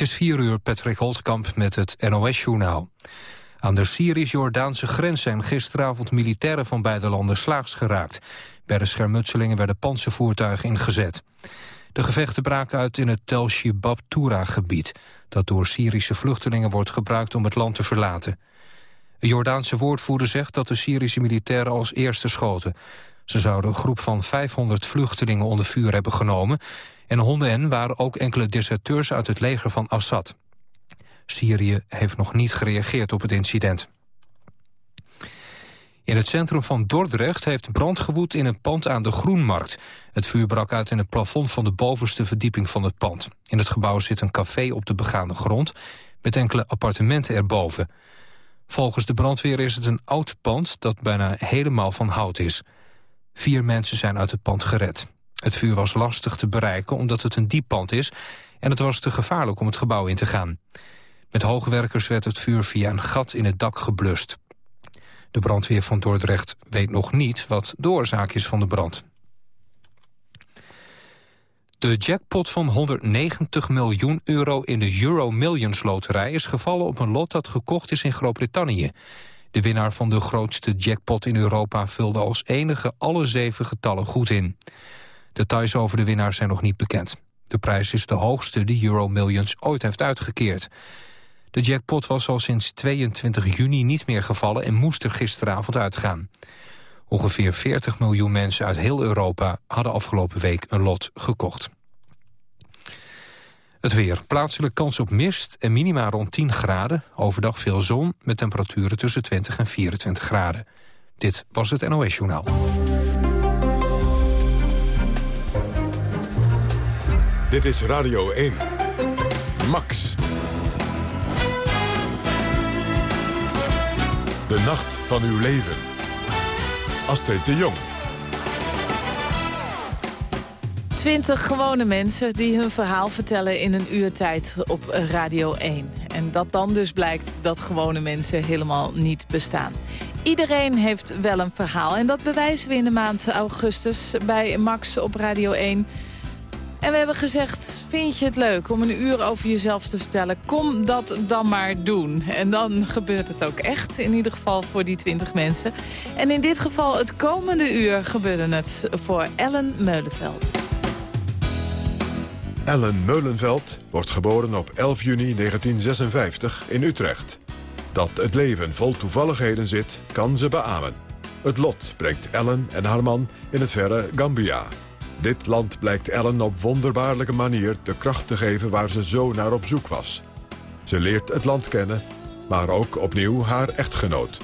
Het is vier uur, Patrick Holtkamp met het NOS-journaal. Aan de Syrisch-Jordaanse grens zijn gisteravond militairen van beide landen slaags geraakt. Bij de schermutselingen werden panzervoertuigen ingezet. De gevechten braken uit in het Tel Shibab-Tura-gebied... dat door Syrische vluchtelingen wordt gebruikt om het land te verlaten. Een Jordaanse woordvoerder zegt dat de Syrische militairen als eerste schoten. Ze zouden een groep van 500 vluchtelingen onder vuur hebben genomen... en honden hen waren ook enkele deserteurs uit het leger van Assad. Syrië heeft nog niet gereageerd op het incident. In het centrum van Dordrecht heeft brand gewoed in een pand aan de Groenmarkt. Het vuur brak uit in het plafond van de bovenste verdieping van het pand. In het gebouw zit een café op de begaande grond... met enkele appartementen erboven. Volgens de brandweer is het een oud pand dat bijna helemaal van hout is. Vier mensen zijn uit het pand gered. Het vuur was lastig te bereiken omdat het een diep pand is... en het was te gevaarlijk om het gebouw in te gaan. Met hoogwerkers werd het vuur via een gat in het dak geblust. De brandweer van Dordrecht weet nog niet wat de oorzaak is van de brand. De jackpot van 190 miljoen euro in de Euro Millions loterij... is gevallen op een lot dat gekocht is in Groot-Brittannië. De winnaar van de grootste jackpot in Europa... vulde als enige alle zeven getallen goed in. Details over de winnaar zijn nog niet bekend. De prijs is de hoogste die Euro Millions ooit heeft uitgekeerd. De jackpot was al sinds 22 juni niet meer gevallen... en moest er gisteravond uitgaan. Ongeveer 40 miljoen mensen uit heel Europa hadden afgelopen week een lot gekocht. Het weer. Plaatselijk kans op mist en minima rond 10 graden. Overdag veel zon met temperaturen tussen 20 en 24 graden. Dit was het NOS Journaal. Dit is Radio 1. Max. De nacht van uw leven. Astrid de Jong. Twintig gewone mensen die hun verhaal vertellen in een uurtijd op Radio 1. En dat dan dus blijkt dat gewone mensen helemaal niet bestaan. Iedereen heeft wel een verhaal en dat bewijzen we in de maand augustus bij Max op Radio 1... En we hebben gezegd, vind je het leuk om een uur over jezelf te vertellen? Kom dat dan maar doen. En dan gebeurt het ook echt, in ieder geval voor die 20 mensen. En in dit geval het komende uur gebeurde het voor Ellen Meulenveld. Ellen Meulenveld wordt geboren op 11 juni 1956 in Utrecht. Dat het leven vol toevalligheden zit, kan ze beamen. Het lot brengt Ellen en haar man in het verre Gambia... Dit land blijkt Ellen op wonderbaarlijke manier de kracht te geven waar ze zo naar op zoek was. Ze leert het land kennen, maar ook opnieuw haar echtgenoot.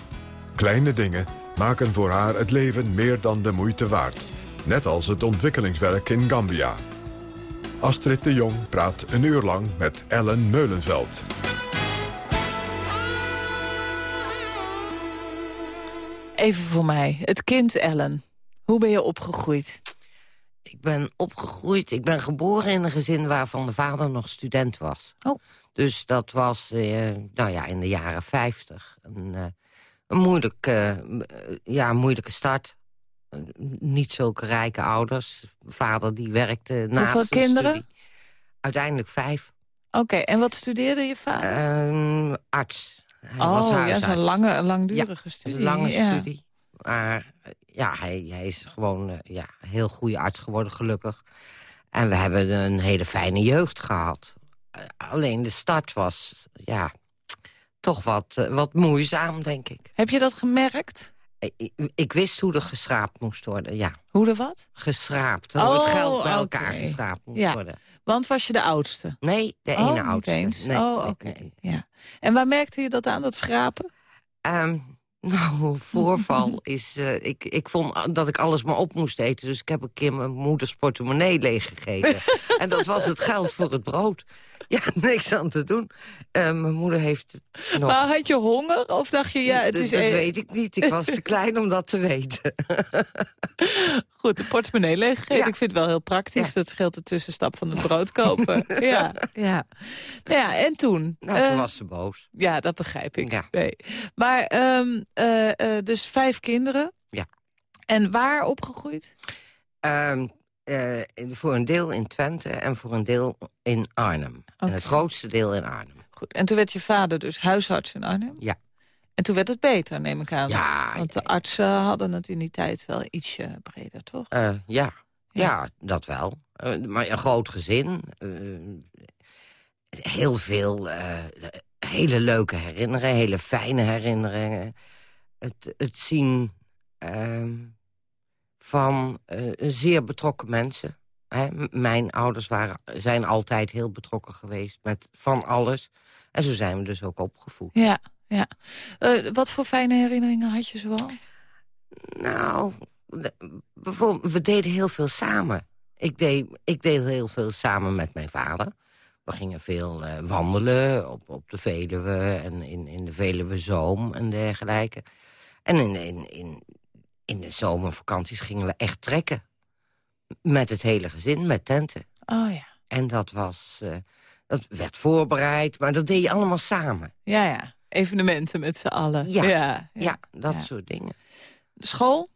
Kleine dingen maken voor haar het leven meer dan de moeite waard. Net als het ontwikkelingswerk in Gambia. Astrid de Jong praat een uur lang met Ellen Meulenveld. Even voor mij, het kind Ellen. Hoe ben je opgegroeid? Ik ben opgegroeid, ik ben geboren in een gezin waarvan de vader nog student was. Oh. Dus dat was eh, nou ja, in de jaren 50 een, uh, een moeilijke, ja, moeilijke start. niet zulke rijke ouders. Vader die werkte naast Hoeveel kinderen? Studie. Uiteindelijk vijf. Oké, en wat studeerde je vader? Ehm, arts. Hij oh, was ja, dat is een lange, langdurige ja, studie. Een lange ja. studie. Maar ja, hij, hij is gewoon uh, ja, een heel goede arts geworden, gelukkig. En we hebben een hele fijne jeugd gehad. Uh, alleen de start was, ja, toch wat, uh, wat moeizaam, denk ik. Heb je dat gemerkt? Ik, ik, wist hoe er geschraapt moest worden, ja. Hoe er wat? Geschraapt, hoe oh, het geld bij elkaar okay. geschraapt moest ja. worden. Want was je de oudste? Nee, de oh, ene oudste. Nee, oh, oké. Okay. Nee. Ja. En waar merkte je dat aan, dat schrapen? Um, nou, voorval is... Uh, ik, ik vond dat ik alles maar op moest eten. Dus ik heb een keer mijn moeders portemonnee leeggegeten. en dat was het geld voor het brood. Ja, niks aan te doen. Uh, mijn moeder heeft nog... Maar had je honger? Of dacht je, ja, het is... Dat weet ik niet. Ik was te klein om dat te weten. Goed, de portemonnee leeggegeten. Ja. Ik vind het wel heel praktisch. Ja. Dat scheelt de tussenstap van het brood kopen. ja, ja. Nou ja, en toen? Nou, toen uh, was ze boos. Ja, dat begrijp ik. Ja. Nee. Maar, um, uh, dus vijf kinderen. Ja. En waar opgegroeid? Um, eh, voor een deel in Twente en voor een deel in Arnhem. En het grootste deel in Arnhem. Goed. En toen werd je vader dus huisarts in Arnhem? Ja. En toen werd het beter, neem ik aan. Ja. Want de artsen hadden het in die tijd wel ietsje breder, toch? Uh, ja. Ja. ja. dat wel. Uh, maar een groot gezin. Uh, heel veel hele leuke herinneringen, hele fijne herinneringen. Het, het zien ehm, van zeer betrokken mensen. Hè? Mijn ouders waren, zijn altijd heel betrokken geweest met van alles. En zo zijn we dus ook opgevoed. Ja, ja. Uh, wat voor fijne herinneringen had je zoal? Nou, bijvoorbeeld, we deden heel veel samen. Ik deed, ik deed heel veel samen met mijn vader. We gingen veel uh, wandelen op, op de Veluwe en in, in de Veluwe Zoom en dergelijke. En in, in, in, in de zomervakanties gingen we echt trekken. Met het hele gezin, met tenten. Oh ja. En dat was... Uh, dat werd voorbereid, maar dat deed je allemaal samen. Ja, ja. Evenementen met z'n allen. Ja, ja, dat soort dingen. De school?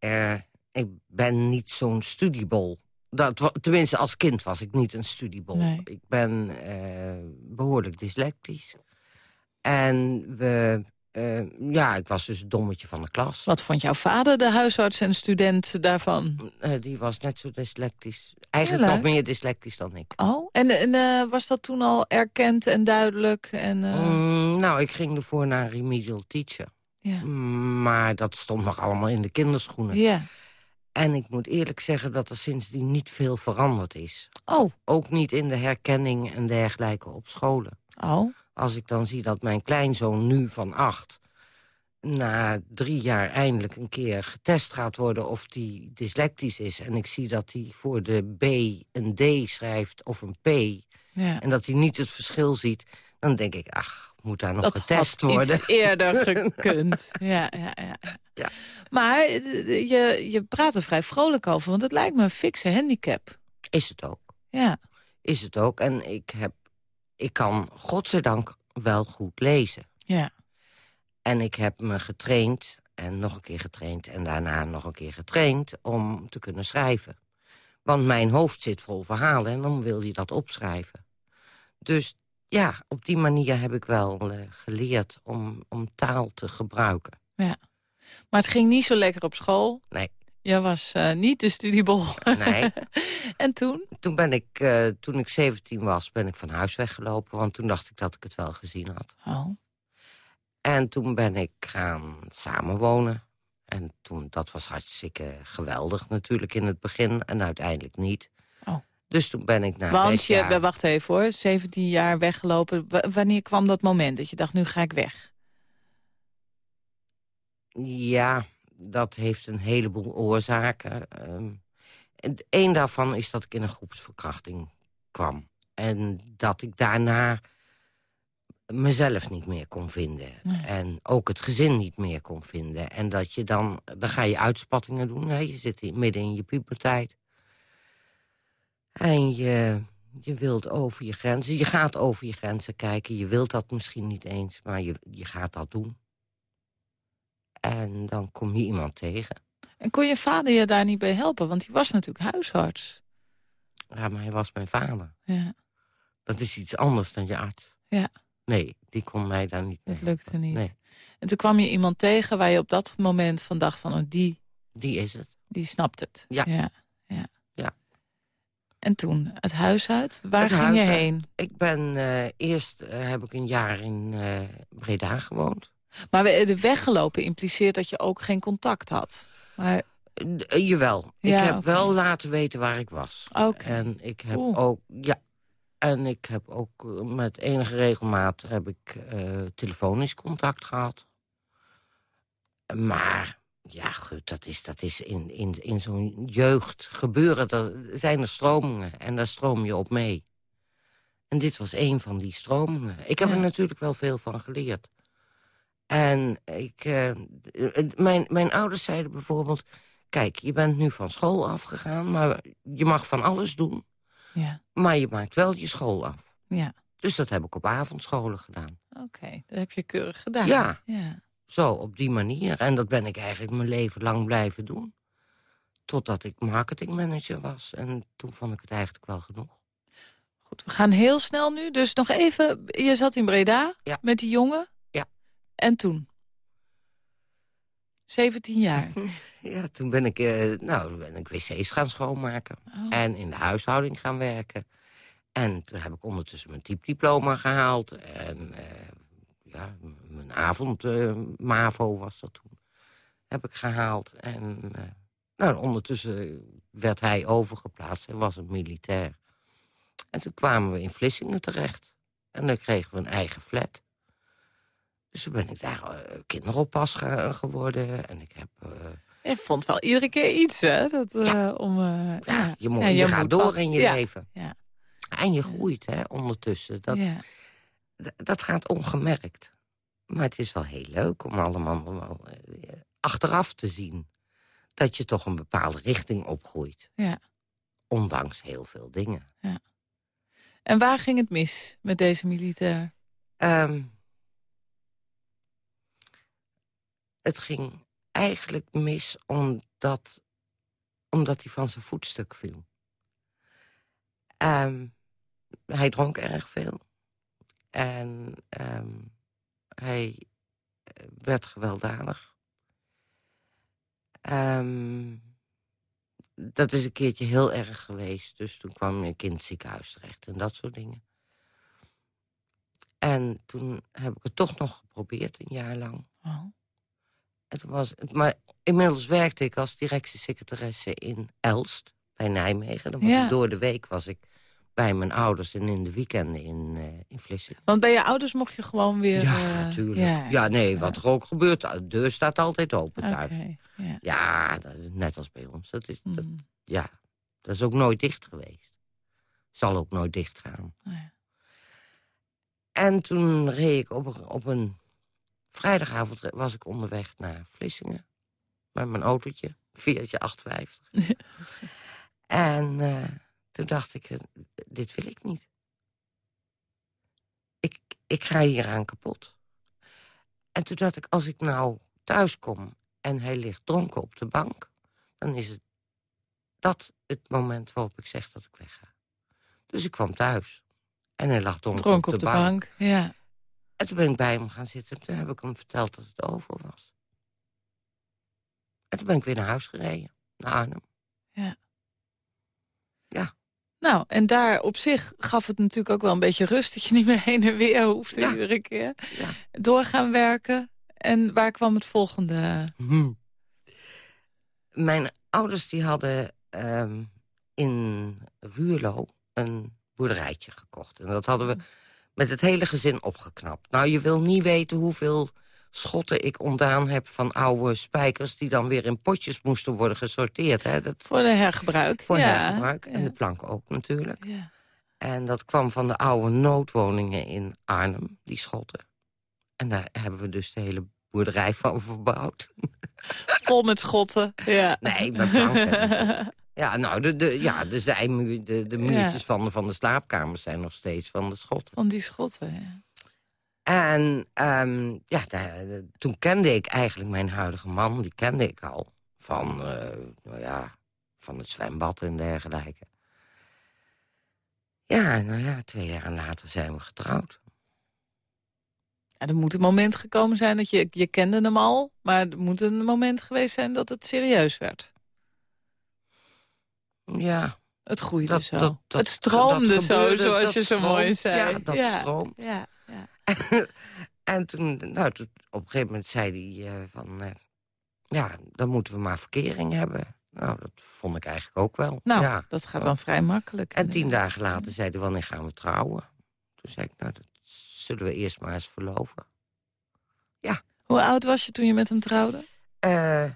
Uh, ik ben niet zo'n studiebol. Dat, tenminste, als kind was ik niet een studiebol. Nee. Ik ben uh, behoorlijk dyslectisch. En we, uh, ja, ik was dus het dommetje van de klas. Wat vond jouw vader, de huisarts en student, daarvan? Uh, die was net zo dyslectisch. Eigenlijk nog meer dyslectisch dan ik. Oh, en, en uh, was dat toen al erkend en duidelijk? En, mm, nou, ik ging ervoor naar remedial teacher. Ja. Maar dat stond nog allemaal in de kinderschoenen. Ja. En ik moet eerlijk zeggen dat er sindsdien niet veel veranderd is. Oh. Ook niet in de herkenning en dergelijke op scholen. Oh. Als ik dan zie dat mijn kleinzoon nu van acht... na drie jaar eindelijk een keer getest gaat worden of die dyslectisch is... en ik zie dat hij voor de B een D schrijft of een P... Ja. en dat hij niet het verschil ziet... dan denk ik, ach, moet daar nog dat getest worden. iets eerder gekund. ja, ja, ja. Ja. Maar eh, je, je praat er vrij vrolijk over, want het lijkt me een fikse handicap. Is het ook. Ja. Is het ook. En ik, heb, ik kan, godzijdank, wel goed lezen. Ja. En ik heb me getraind en nog een keer getraind... en daarna nog een keer getraind om te kunnen schrijven. Want mijn hoofd zit vol verhalen en dan wil je dat opschrijven. Dus ja, op die manier heb ik wel uh, geleerd om, om taal te gebruiken. Ja. Maar het ging niet zo lekker op school. Nee. Je was uh, niet de studiebol. Nee. en toen? Toen, ben ik, uh, toen ik 17 was, ben ik van huis weggelopen. Want toen dacht ik dat ik het wel gezien had. Oh. En toen ben ik gaan samenwonen. En toen, dat was hartstikke geweldig natuurlijk in het begin. En uiteindelijk niet. Oh. Dus toen ben ik na Want je, jaar... wacht even hoor, 17 jaar weggelopen. W wanneer kwam dat moment dat je dacht, nu ga ik weg? Ja, dat heeft een heleboel oorzaken. Um, Eén daarvan is dat ik in een groepsverkrachting kwam. En dat ik daarna mezelf niet meer kon vinden. Nee. En ook het gezin niet meer kon vinden. En dat je dan, dan ga je uitspattingen doen. Hè? Je zit in, midden in je puberteit. En je, je wilt over je grenzen. Je gaat over je grenzen kijken. Je wilt dat misschien niet eens, maar je, je gaat dat doen. En dan kom je iemand tegen. En kon je vader je daar niet bij helpen? Want hij was natuurlijk huisarts. Ja, maar hij was mijn vader. Ja. Dat is iets anders dan je arts. Ja. Nee, die kon mij daar niet mee Dat lukte niet. Nee, En toen kwam je iemand tegen waar je op dat moment van dacht van... Oh, die, die is het. die snapt het. Ja. ja. ja. Ja. En toen, het huis uit? Waar Het ging huis je heen? Ik ben eh, eerst eh, heb ik een jaar in eh, Breda gewoond. Maar de weggelopen impliceert dat je ook geen contact had. Maar Eh, jawel. Ja, ik heb wel laten weten waar ik was. En ik heb Oeh. ook, ja. En ik heb ook eh, met enige regelmaat heb ik eh, telefonisch contact gehad. Maar ja, goed, dat is, dat is in, in, in zo'n jeugd gebeuren. Er zijn er stromingen en daar stroom je op mee. En dit was een van die stromingen. Ik heb Ja. er natuurlijk wel veel van geleerd. En ik, eh, mijn, mijn ouders zeiden bijvoorbeeld... kijk, je bent nu van school afgegaan, maar je mag van alles doen. ja, Maar je maakt wel je school af. ja. Dus dat heb ik op avondscholen gedaan. Oké, dat heb je keurig gedaan. Ja. ja. Zo, op die manier. En dat ben ik eigenlijk mijn leven lang blijven doen. Totdat ik marketingmanager was. En toen vond ik het eigenlijk wel genoeg. Goed, we gaan heel snel nu. Dus nog even, je zat in Breda Ja. met die jongen. En toen? 17 jaar. Ja, toen ben ik, eh, nou, ben ik wc's gaan schoonmaken. Oh. En in de huishouding gaan werken. En toen heb ik ondertussen mijn typediploma gehaald. En eh, ja, mijn avond eh, MAVO was dat toen. Heb ik gehaald. En nou, ondertussen werd hij overgeplaatst. Hij was een militair. En toen kwamen we in Vlissingen terecht. En dan kregen we een eigen flat. Dus toen ben ik daar eh, kinderoppas ge- geworden. En ik heb... eh, Je vond wel iedere keer iets, hè? Dat, eh, om, eh, ja, je, moet, Ja, je, gaat door in je Ja, leven. Ja. En je groeit hè, ondertussen. Dat, ja. dat gaat ongemerkt. Maar het is wel heel leuk om allemaal achteraf te zien... dat je toch een bepaalde richting opgroeit. Ja. Ondanks heel veel dingen. En waar ging het mis met deze militair? Ehm, het ging eigenlijk mis omdat, omdat hij van zijn voetstuk viel. Ehm, hij dronk erg veel. En ehm, hij eh, werd gewelddadig. Ehm, dat is een keertje heel erg geweest. Dus toen kwam mijn kind ziekenhuis terecht en dat soort dingen. En toen heb ik het toch nog geprobeerd, een jaar lang. Oh. Het was, maar inmiddels werkte ik als directiesecretaresse in Elst, bij Nijmegen. Dan was Ja. ik door de week was ik bij mijn ouders en in de weekenden in, eh in Vlissingen. Want bij je ouders mocht je gewoon weer... Ja, eh, natuurlijk. Ja, nee, wat er ook gebeurt, de deur staat altijd open thuis. ja. Ja, dat is net als bij ons. Dat is, dat, Mm, ja, dat is ook nooit dicht geweest. Zal ook nooit dicht gaan. ja. En toen reed ik op op een vrijdagavond was ik onderweg naar Vlissingen. Met mijn autootje, Fiatje 850. en eh, toen dacht ik, eh, dit wil ik niet. Ik, ik ga hieraan kapot. En toen dacht ik, als ik nou thuis kom en hij ligt dronken op de bank... dan is het dat het moment waarop ik zeg dat ik wegga. Dus ik kwam thuis. En hij lag dronken Dronken op de bank. Ja. En toen ben ik bij hem gaan zitten. En toen heb ik hem verteld dat het over was. En toen ben ik weer naar huis gereden. Naar Arnhem. Nou, en daar op zich gaf het natuurlijk ook wel een beetje rust... dat je niet meer heen en weer hoefde Ja. iedere keer. Ja. Doorgaan werken. En waar kwam het volgende? Mijn ouders die hadden ehm, in Ruurlo een boerderijtje gekocht. En dat hadden we met het hele gezin opgeknapt. Nou, je wil niet weten hoeveel schotten ik ontdaan heb... van oude spijkers die dan weer in potjes moesten worden gesorteerd. Hè? Dat, Voor de hergebruik. voor ja. hergebruik. En Ja. de plank ook natuurlijk. Ja. En dat kwam van de oude noodwoningen in Arnhem, die schotten. En daar hebben we dus de hele boerderij van verbouwd. Vol met schotten. Ja. Nee, met planken. Ja, nou, de, de, ja, de zijmuur, de, de muurtjes van, de, van de slaapkamers zijn nog steeds van de schotten. Van die schotten, ja. En ehm, ja, toen kende ik eigenlijk mijn huidige man, die kende ik al. Van, eh, nou ja, van het zwembad en dergelijke. Ja, nou ja, twee jaar later zijn we getrouwd. Ja, er moet een moment gekomen zijn dat je... Je kende hem al, maar er moet een moment geweest zijn dat het serieus werd. Ja, Het groeide Dat- zo. dat- dat- het stroomde dat zo, zoals je zo mooi zei. Ja, dat ja, stroomt. Ja, ja. En toen, nou, toen, op een gegeven moment zei hij eh, van... eh, ja, dan moeten we maar verkering hebben. Nou, dat vond ik eigenlijk ook wel. Nou, ja. dat gaat dan vrij makkelijk. En tien dagen later zei hij, wanneer gaan we trouwen? Toen zei ik, nou, dat zullen we eerst maar eens verloven. Hoe oud was je toen je met hem trouwde? Eh,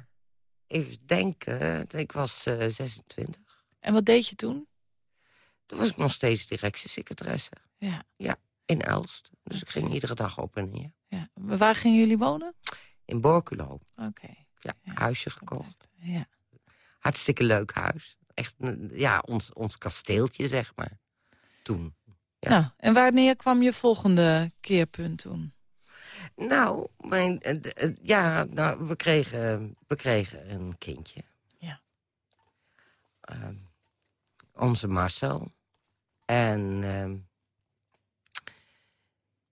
even denken, ik was eh 26. En wat deed je toen? Toen was ik nog steeds directiesecretaresse Ja. in Elst. Dus ik ging iedere dag op en neer. ja. Waar gingen jullie wonen? In Borculo, Oké. ja, Ja. huisje gekocht. Ja. Hartstikke leuk huis. Echt, ja, ons, ons kasteeltje, zeg maar. Toen. Ja. Nou, en wanneer kwam je volgende keerpunt toen? Nou, mijn, eh, eh, ja, nou we, kregen, we kregen een kindje. Ja. ehm, onze Marcel. En ehm,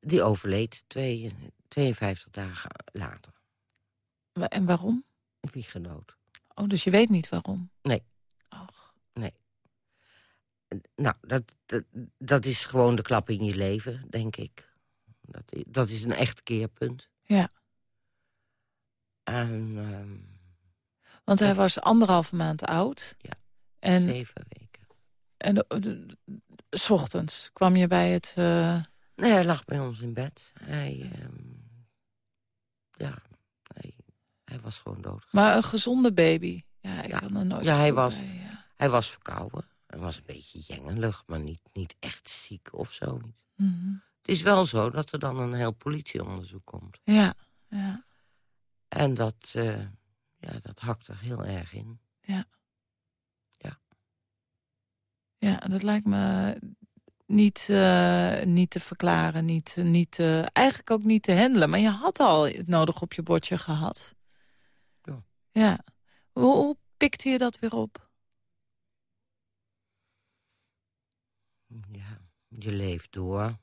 die overleed twee, 52 dagen later. En waarom? Een vliegenoot. Oh, dus je weet niet waarom? Nee. Och. Nou, dat, dat, dat is gewoon de klap in je leven, denk ik. Dat, dat is een echt keerpunt. Ja. En ehm, Want hij was anderhalve maand oud. Ja. En, zeven weken. En de- de- de- s ochtends kwam je bij het... eh, Nee, hij lag bij ons in bed. Hij, ehm, ja, hij, hij was gewoon dood. maar een gezonde baby. Ja, ik Ja. kan er nooit Ja, hij was- bij, ja. Hij was verkouden. Hij was een beetje jengelig, maar niet, niet echt ziek of zo. Mhm. Het is wel zo dat er dan een heel politieonderzoek komt. Ja, ja. En dat, eh, ja, dat hakt er heel erg in. Ja, dat lijkt me niet, eh, niet te verklaren, niet, niet, eigenlijk ook niet te handelen. Maar je had al het nodig op je bordje gehad. Ja. Ja. Hoe, hoe pikte je dat weer op? Ja, je leeft door.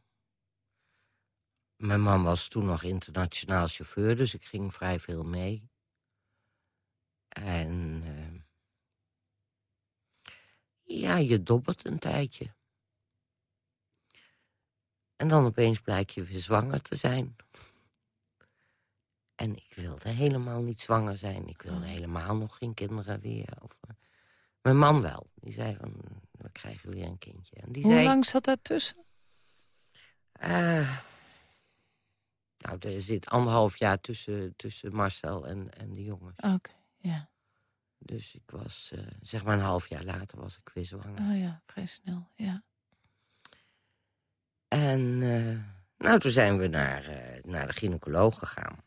Mijn man was toen nog internationaal chauffeur, dus ik ging vrij veel mee. En eh, ja, je dobbert een tijdje. En dan opeens blijkt je weer zwanger te zijn. En ik wilde helemaal niet zwanger zijn. Ik wilde helemaal nog geen kinderen weer. Of, mijn man wel. Die zei van, we krijgen weer een kindje. En die Hoe zei, lang zat daar tussen? eh, nou, er zit anderhalf jaar tussen, tussen Marcel en, en de jongens. Oké, ja. Dus ik was, eh, zeg maar een half jaar later was ik weer zwanger. Oh ja, vrij snel, ja. En eh, nou, toen zijn we naar, eh, naar de gynaecoloog gegaan.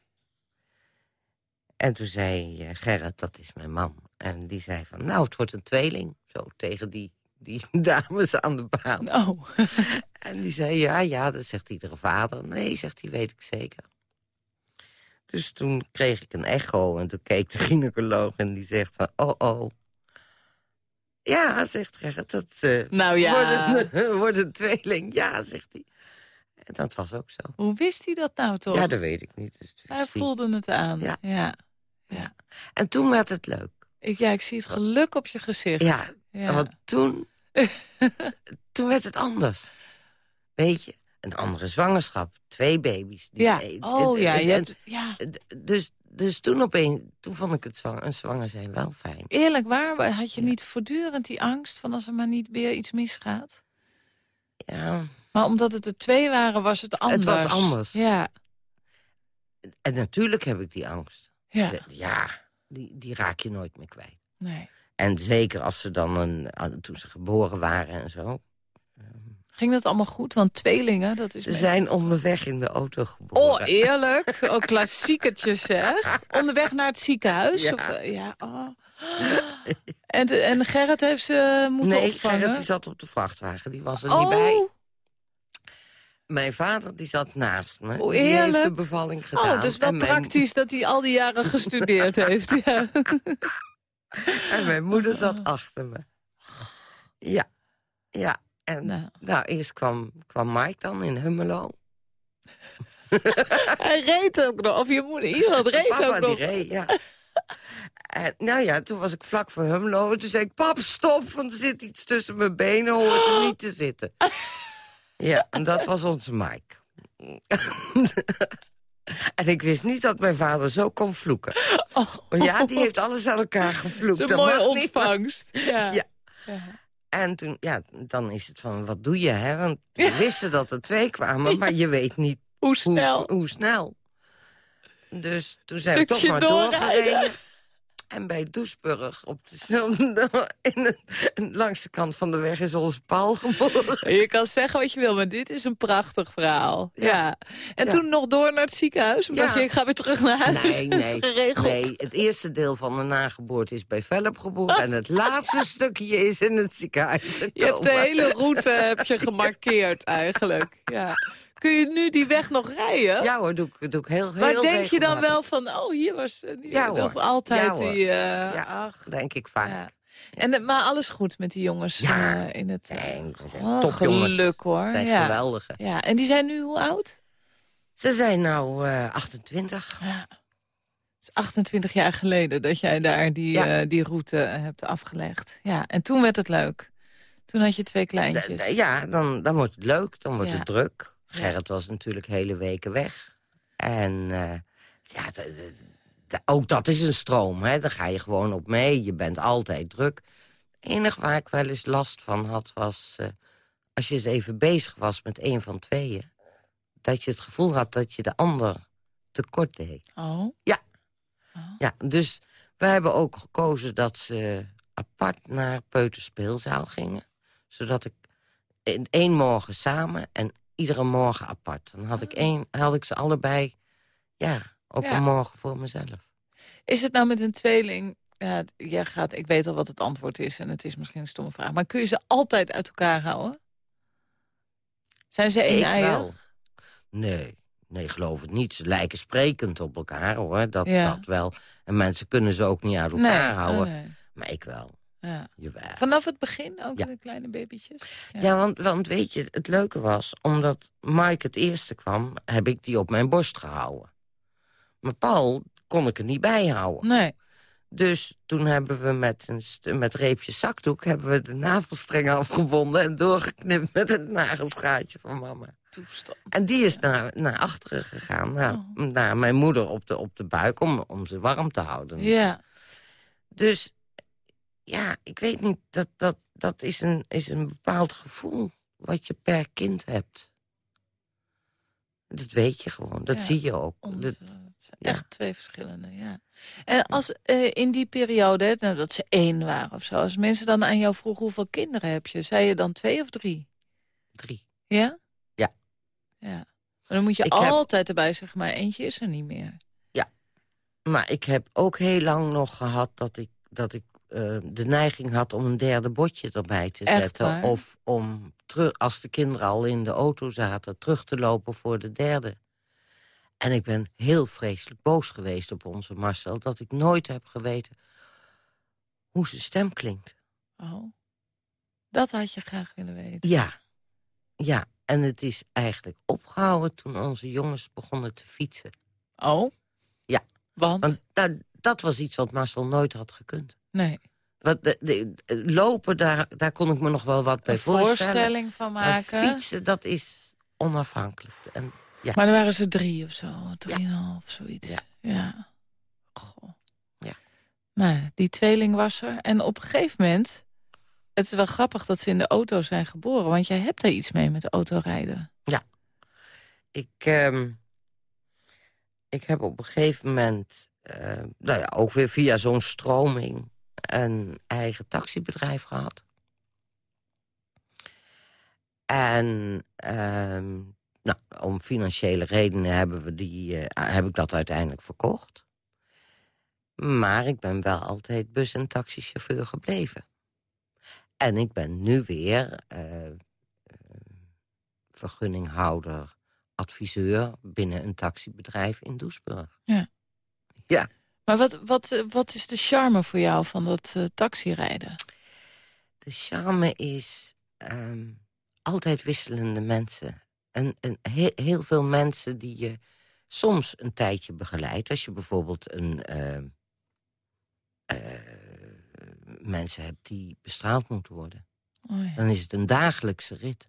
En toen zei Gerrit, dat is mijn man. En die zei van, nou, het wordt een tweeling. Zo tegen die, die dames aan de baan. Oh, En die zei, ja, ja, dat zegt iedere vader. Nee, zegt hij, weet ik zeker. Dus toen kreeg ik een echo en toen keek de gynaecoloog en die zegt van, oh, oh. Ja, zegt Gerrit, dat eh, nou ja. wordt, een, wordt een tweeling. Ja, zegt hij. En dat was ook zo. Hoe wist hij dat nou toch? Ja, dat weet ik niet. Dus hij. voelde het aan. Ja. Ja. En toen werd het leuk. Ik, ja, ik zie het geluk op je gezicht. Ja, ja. want toen, toen werd het anders. Weet je, een andere zwangerschap, twee baby's. Die- ja. eh, Oh eh, ja, eh, je en- hebt, ja. Dus, dus toen opeens, toen vond ik het zwanger, een zwanger zijn wel fijn. Eerlijk waar, had je Ja. niet voortdurend die angst van als er maar niet weer iets misgaat? Ja, Maar omdat het er twee waren, was het anders. was anders. Ja, en natuurlijk heb ik die angst. ja. De- ja, die, die raak je nooit meer kwijt. Nee. En zeker als ze dan, een, toen ze geboren waren en zo. Ging dat allemaal goed? Want tweelingen, dat is... Ze meestal- zijn onderweg in de auto geboren. Oh, eerlijk. Oh, klassieketjes zeg. Onderweg naar het ziekenhuis? Ja. Of, eh, ja oh. en, en Gerrit heeft ze moeten nee, opvangen? Gerrit die zat op de vrachtwagen. Die was er niet bij. oh, Mijn vader die zat naast me. Oh, die heeft eerlijk? de bevalling gedaan. oh, dus wel mijn, praktisch dat hij al die jaren gestudeerd heeft. Ja. En mijn moeder zat achter me. Ja, ja. En nou, Nou, eerst kwam, kwam Mike dan in Hummelo. hij reed ook nog. Of je moeder, iemand reed Papa ook die nog. reed, ja. En, nou ja, toen was ik vlak voor Hummelo. En toen zei ik, pap, stop, want er zit iets tussen mijn benen. Hoort er niet te zitten. Ja, en dat was onze Mike. en ik wist niet dat mijn vader zo kon vloeken. Oh, ja, die heeft alles aan elkaar gevloekt. Dat mooie niet. ontvangst. Ja. Ja. Ja. En toen, ja, dan is het van, wat doe je, hè? Want we wisten dat er twee kwamen, maar je weet niet Hoe snel? hoe, hoe snel. Dus toen zijn we toch maar doorrijden. doorgereden. En bij Doesburg, op de, in de, langs de kant van de weg, is onze paal geboren. Je kan zeggen wat je wil, maar dit is een prachtig verhaal. Ja. En Ja. toen nog door naar het ziekenhuis? Ja. dacht je, ik ga weer terug naar huis? Nee, nee, geregeld. nee. Het eerste deel van de nageboorte is bij Velp geboren. En het laatste stukje is in het ziekenhuis Je hebt de hele route heb je gemarkeerd eigenlijk. Ja. Kun je nu die weg nog rijden? Ja hoor, doe, ik- doe ik heel, heel maar denk je dan wel van, oh, hier was eh, die- Ja, hoor. altijd Ja, die... eh, Ja. Ach, Denk ik vaak. ja. En, eh, maar alles goed met die jongens Ja. eh, in het... Nee, ze Oh, topjongens. geluk hoor. Ze zijn ja. geweldige. ja. En die zijn nu hoe oud? Ze zijn nou eh 28. Ja. Het is 28 jaar geleden dat jij daar die, Ja. eh, die route eh, hebt afgelegd. Ja, en toen werd het leuk. Toen had je twee kleintjes. Ja, dan, dan wordt het leuk, dan wordt het druk. Gerrit was natuurlijk hele weken weg. En eh, ja, ook dat is een stroom, hè. Daar ga je gewoon op mee, je bent altijd druk. Het enige waar ik wel eens last van had, was... eh, als je eens even bezig was met een van tweeën... dat je het gevoel had dat je de ander tekort deed. Oh, Ja, dus we hebben ook gekozen dat ze apart naar peuterspeelzaal gingen. Zodat ik één morgen samen en iedere morgen apart. Dan had ik, één, had ik ze allebei, ja, ook Ja. een morgen voor mezelf. is het nou met een tweeling... Ja, jij gaat, ik weet al wat het antwoord is en het is misschien een stomme vraag. Maar kun je ze altijd uit elkaar houden? Zijn ze één. Nee, nee, geloof het niet. Ze lijken sprekend op elkaar, hoor. Dat, Ja. dat wel. En mensen kunnen ze ook niet uit elkaar houden. oh, nee. Maar ik wel. Ja. Jawel. Vanaf het begin ook Ja. de kleine babytjes? Ja, want, want weet je, het leuke was... omdat Mike het eerste kwam, heb ik die op mijn borst gehouden. Maar Paul kon ik er niet bij houden. Nee. Dus toen hebben we met een met reepjes zakdoek... hebben we de navelstreng afgebonden en doorgeknipt... met het nagelschaartje van mama. Toestand. En die is naar, naar achteren gegaan, naar, Oh. naar mijn moeder op de, op de buik... Om, om ze warm te houden. Ja. Dus ja, ik weet niet, dat, dat, dat is, een, is een bepaald gevoel wat je per kind hebt. Dat weet je gewoon, dat Ja, zie je ook. Ont- Dat, ja. echt twee verschillende, ja. En als eh, in die periode, nou, dat ze één waren of zo... als mensen dan aan jou vroegen hoeveel kinderen heb je... zei je dan twee of drie? drie. Ja? Ja. Ja. Maar dan moet je Ik heb- altijd erbij zeggen... maar eentje is er niet meer. Maar ik heb ook heel lang nog gehad dat ik, dat ik eh, de neiging had... om een derde botje erbij te Echt zetten. waar? Of om, terug, als de kinderen al in de auto zaten... terug te lopen voor de derde. En ik ben heel vreselijk boos geweest op onze Marcel... dat ik nooit heb geweten hoe zijn stem klinkt. Oh. Dat had je graag willen weten. Ja, ja. En het is eigenlijk opgehouden toen onze jongens begonnen te fietsen. Oh? Ja. Want? Want nou, dat was iets wat Marcel nooit had gekund. Nee. Wat, de, de- lopen, daar, daar kon ik me nog wel wat bij Een voorstellen. voorstelling van Maar maken. fietsen, dat is onafhankelijk. En, ja. Maar dan waren ze drie of zo. Drieënhalf, zoiets. Ja. ja. Goh. Ja. Nou, die tweeling was er. En op een gegeven moment... Het is wel grappig dat ze in de auto zijn geboren. Want jij hebt daar iets mee met autorijden. ik, ehm, ik heb op een gegeven moment, eh, nou ja, ook weer via zo'n stroming... een eigen taxibedrijf gehad. En ehm, nou, om financiële redenen hebben we die, eh, heb ik dat uiteindelijk verkocht. Maar ik ben wel altijd bus- en taxichauffeur gebleven. En ik ben nu weer eh, eh, vergunninghouder, adviseur... binnen een taxibedrijf in Doesburg. Maar wat, wat, eh, wat is de charme voor jou van dat eh, taxirijden? De charme is ehm, altijd wisselende mensen. En, en he- heel veel mensen die je soms een tijdje begeleidt. Als je bijvoorbeeld een, ehm, eh, mensen hebt die bestraald moeten worden. Oh, ja. Dan is het een dagelijkse rit.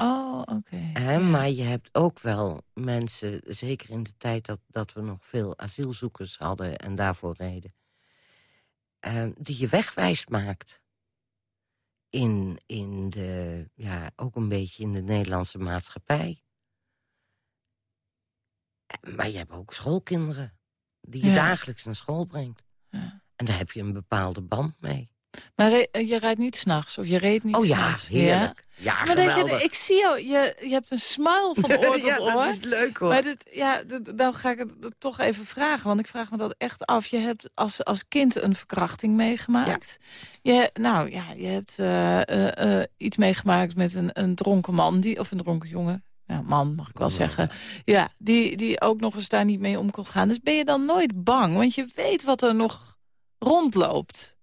Oh oké. Ja. Maar je hebt ook wel mensen, zeker in de tijd dat, dat we nog veel asielzoekers hadden en daarvoor reden, eh, die je wegwijs maakt. In, in de, ja, ook een beetje in de Nederlandse maatschappij. Eh, Maar je hebt ook schoolkinderen die je Ja. dagelijks naar school brengt. Ja. En daar heb je een bepaalde band mee. Maar eh, je rijdt niet s'nachts of je reed niet oh ja, heerlijk. Ja, Maar geweldig. je, ik zie jou, je, je hebt een smile van oor tot ja, oor. dat is leuk hoor. Maar dit, ja, dan ga ik het toch even vragen. Want ik vraag me dat echt af. Je hebt als, als kind een verkrachting meegemaakt. Je, nou ja, je hebt eh, eh, iets meegemaakt met een, een dronken man. Die, of een dronken jongen. Ja, man mag ik wel Ja. zeggen. Ja, die, die ook nog eens daar niet mee om kon gaan. Dus ben je dan nooit bang? Want je weet wat er nog rondloopt.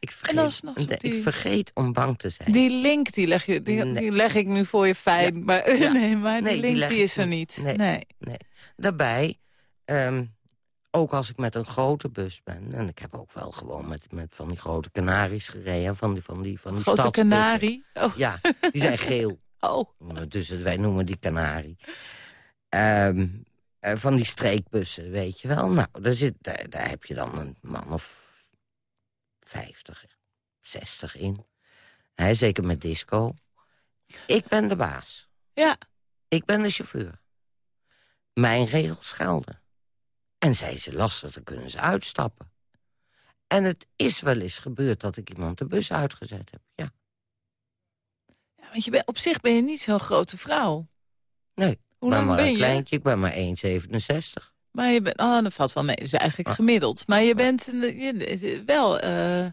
Ik vergeet, nog die... ik vergeet om bang te zijn. Die link die leg, je, die, die leg ik nu voor je fijn. Maar, nee, maar die link die, is er niet. Nee, nee. nee. Daarbij, ehm, ook als ik met een grote bus ben... en ik heb ook wel gewoon met, met van die grote kanaries gereden... van die, van die, van die Grote kanarie? Oh. Ja, die zijn geel. Oh. Dus wij noemen die kanarie. Um, van die streekbussen, weet je wel. Nou, daar, zit, daar, daar heb je dan een man of 50, 60 in. Hij zeker met disco. Ik ben de baas. Ja. Ik ben de chauffeur. Mijn regels gelden. En zijn ze lastig, dan kunnen ze uitstappen. En het is wel eens gebeurd dat ik iemand de bus uitgezet heb, ja. ja want je bent, op zich ben je niet zo'n grote vrouw. Nee, Hoe lang maar ben een kleintje, ik ben maar 1,67. Maar je bent, oh, dat valt wel mee. Dat is eigenlijk ah. gemiddeld. Maar je bent je, wel uh,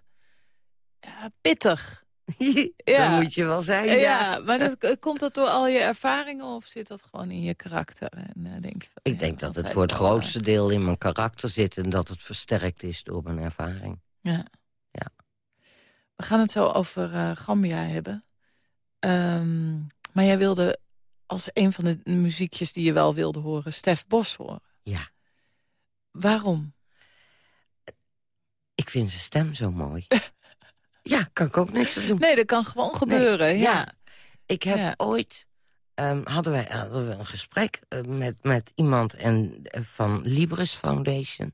ja, pittig. ja. Dat moet je wel zijn, ja. ja maar dat, komt dat door al je ervaringen of zit dat gewoon in je karakter? En, uh, denk je, ik denk dat het voor het grootste deel in mijn karakter zit... en dat het versterkt is door mijn ervaring. Ja. ja. We gaan het zo over uh, Gambia hebben. Um, maar jij wilde als een van de muziekjes die je wel wilde horen... Stef Bos horen. Ja. Waarom? Ik vind zijn stem zo mooi. ja, kan ik ook niks aan doen. Nee, dat kan gewoon gebeuren, ja. Ik heb ooit... Um, hadden, wij, hadden we een gesprek uh, met, met iemand en, uh, van Libris Foundation.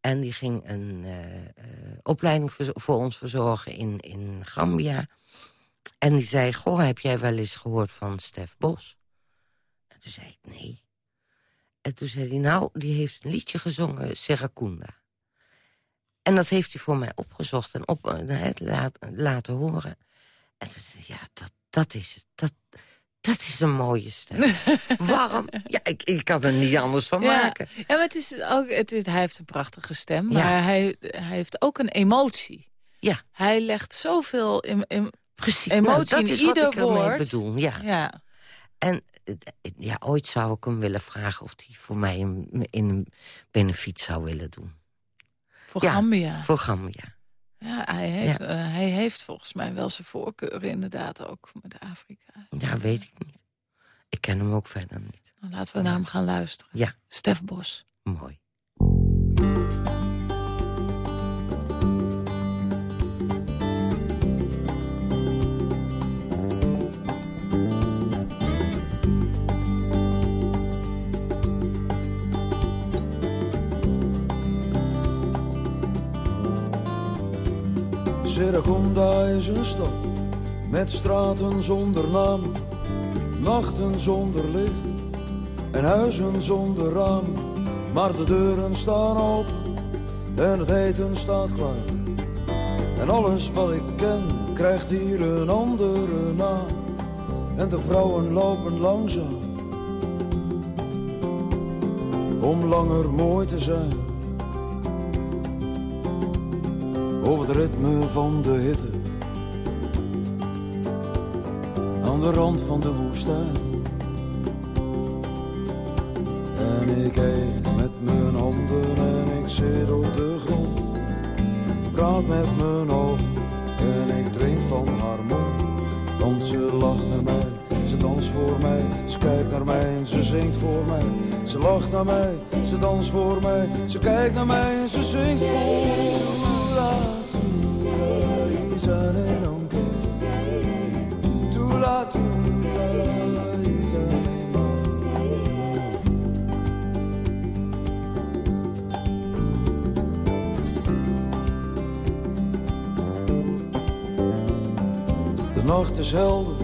En die ging een uh, opleiding voor, voor, ons verzorgen in, in Gambia. En die zei, goh, heb jij wel eens gehoord van Stef Bos? En toen zei ik, nee. En toen zei hij, nou, die heeft een liedje gezongen, Seracunda. En dat heeft hij voor mij opgezocht en op, laat, laten horen. En toen zei ja, dat, dat is het. Dat, dat is een mooie stem. Warm. Ja, ik, ik kan er niet anders van maken. Ja, maar het is ook, het, hij heeft een prachtige stem, maar hij, hij heeft ook een emotie. Ja. Hij legt zoveel in, in Precies. emotie nou, dat in is ieder wat ik woord. bedoel, ja. ja. En ja, ooit zou ik hem willen vragen of hij voor mij in, in een benefiet zou willen doen. Voor Gambia? voor Gambia. Ja, hij heeft, eh, hij heeft volgens mij wel zijn voorkeuren inderdaad ook met Afrika. Ja, weet ik niet. Ik ken hem ook verder niet. Dan laten we naar hem gaan luisteren. Ja. Stef Bos. Mooi. Serakunda is een stad met straten zonder naam, nachten zonder licht en huizen zonder ramen. Maar de deuren staan open en het eten staat klaar. En alles wat ik ken krijgt hier een andere naam. En de vrouwen lopen langzaam om langer mooi te zijn op het ritme van de hitte. Aan de rand van de woestijn. En ik eet met mijn handen en ik zit op de grond. Praat met mijn ogen en ik drink van haar mond. Want ze lacht naar mij, ze danst voor mij. Ze kijkt naar mij en ze zingt voor mij. Ze lacht naar mij, ze danst voor mij. Ze kijkt naar mij en ze zingt voor mij. Nacht is helder,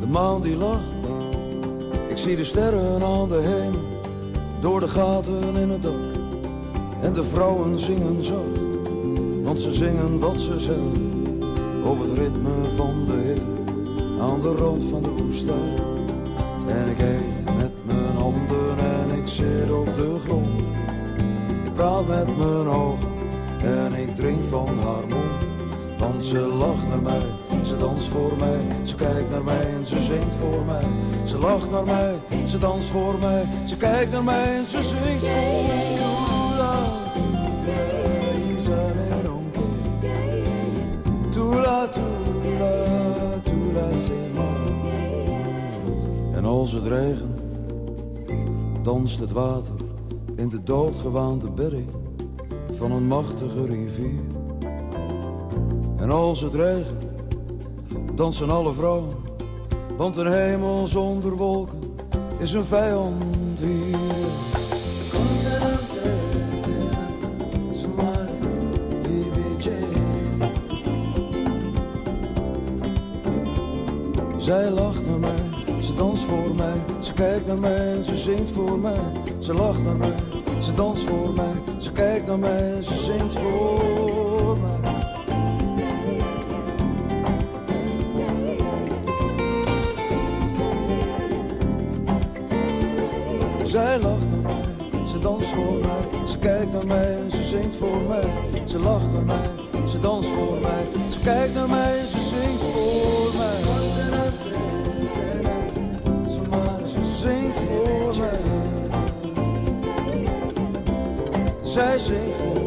de maan die lacht. Ik zie de sterren aan de hemel, door de gaten in het dak. En de vrouwen zingen zacht want ze zingen wat ze zeggen op het ritme van de hitte aan de rand van de woestijn. En ik eet met mijn handen en ik zit op de grond. Ik praat met mijn ogen en ik drink van haar mond. Want ze lacht naar mij, ze danst voor mij, ze kijkt naar mij en ze zingt voor mij. Ze lacht naar mij, ze danst voor mij, ze kijkt naar mij en ze zingt voor mij. Tula, tula, tula, En als het regent, danst het water in de doodgewaande berry van een machtige rivier. En als het regent, dansen alle vrouwen, want een hemel zonder wolken is een vijand hier. Zij lacht naar mij, ze danst voor mij. Ze kijkt naar mij en ze zingt voor mij. Ze lacht naar mij, ze danst voor mij. Ze kijkt naar mij en ze zingt voor mij. Zij lacht naar mij, ze danst voor mij. Ze kijkt naar mij en ze zingt voor mij. Ze lacht naar mij, ze danst voor mij. Ze kijkt naar mij en ze zingt voor mij. Ze zingt voor mij. Zij zingt voor mij.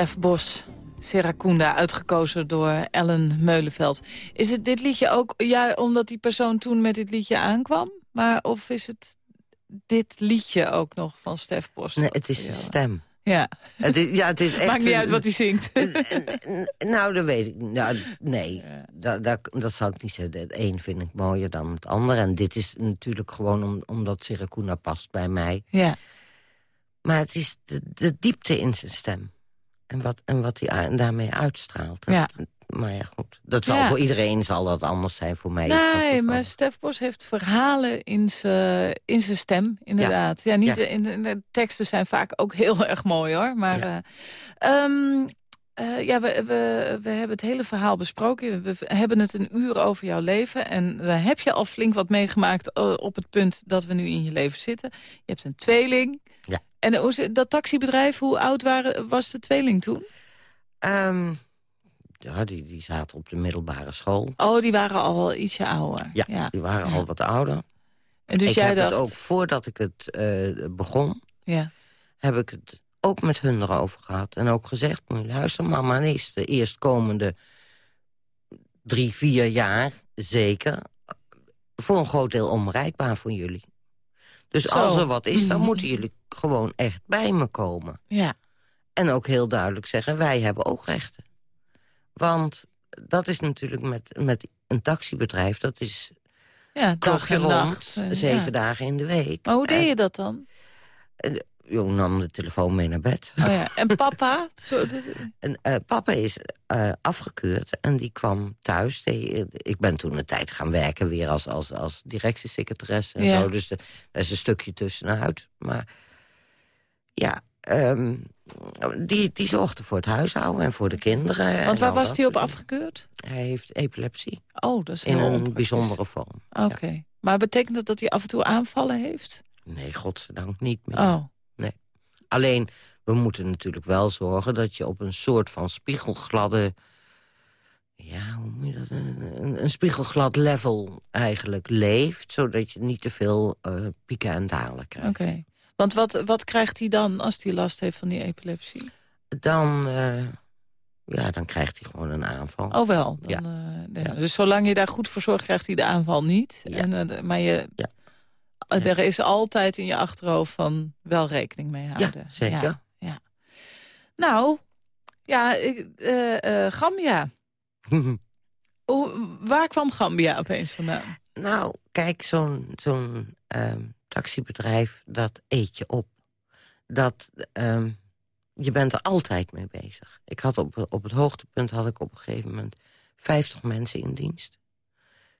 Stef Bos, Seracunda, uitgekozen door Ellen Meulenveld. Is het dit liedje ook ja, omdat die persoon toen met dit liedje aankwam? Maar of is het dit liedje ook nog van Stef Bos? Nee, het is zijn stem. Ja. Het is, ja, het is echt Maakt niet uit wat hij zingt. nou, dat weet ik. Nou, nee, dat, dat, dat zou ik niet zeggen. Het een vind ik mooier dan het ander. En dit is natuurlijk gewoon om, omdat Siracuna past bij mij. Ja. Maar het is de, de diepte in zijn stem. En wat, en wat hij daarmee uitstraalt. Dat, Ja. Maar ja, goed. Dat zal Ja. voor iedereen zal dat anders zijn. Voor mij Nee, maar Stef Bos heeft verhalen in zijn stem, inderdaad. Ja, niet. De, in de, de teksten zijn vaak ook heel erg mooi, hoor. Maar Ja. eh, ehm, eh, ja, we, we, we hebben het hele verhaal besproken. We hebben het een uur over jouw leven. En daar heb je al flink wat meegemaakt eh, op het punt dat we nu in je leven zitten. Je hebt een tweeling. En dat taxibedrijf, hoe oud waren, was de tweeling toen? Ehm, ja, die, die zaten op de middelbare school. Oh, die waren al ietsje ouder. Ja, die waren Ja. al wat ouder. En dus ik jij heb dacht... het ook, voordat ik het eh, begon... Ja. heb ik het ook met hun erover gehad. En ook gezegd, luisteren, mama is de eerstkomende drie, vier jaar zeker... voor een groot deel onbereikbaar voor jullie. Dus Zo. als er wat is, dan Mhm. moeten jullie gewoon echt bij me komen. ja. En ook heel duidelijk zeggen, wij hebben ook rechten. Want dat is natuurlijk met, met een taxibedrijf... dat is Ja, klokje rond, nacht. eh, zeven ja. dagen in de week. Maar hoe deed En- je dat dan? Jo nam de telefoon mee naar bed. Oh ja. En papa? En, eh, papa is eh, afgekeurd en die kwam thuis. Die- ik ben toen een tijd gaan werken weer als, als, als directiesecretaresse en Ja. zo. Dus de, daar is een stukje tussenuit. Maar ja, ehm, die, die zorgde voor het huishouden en voor de kinderen. en Want waar was hij op afgekeurd? Hij heeft epilepsie Oh, dat is in een onpraktisch. bijzondere vorm. Oké. Maar betekent dat dat hij af en toe aanvallen heeft? Nee, godzijdank niet meer. Oh, Alleen, we moeten natuurlijk wel zorgen dat je op een soort van spiegelgladde... Ja, hoe moet je dat? Een, een, spiegelglad level eigenlijk leeft... zodat je niet te veel eh, pieken en dalen krijgt. oké. Want wat, wat krijgt hij dan als hij last heeft van die epilepsie? Dan, eh, ja, dan krijgt hij gewoon een aanval. Oh wel. Dan, Ja. eh, ja. Dus zolang je daar goed voor zorgt, krijgt hij de aanval niet. Ja. En, maar je, er is altijd in je achterhoofd van wel rekening mee houden. ja, zeker. Ja. Nou, ja, ik, eh, eh, Gambia. Waar kwam Gambia opeens vandaan? nou, kijk, zo'n zo'n ehm, taxibedrijf, dat eet je op. Dat, ehm, je bent er altijd mee bezig. Ik had op, op het hoogtepunt had ik op een gegeven moment 50 mensen in dienst.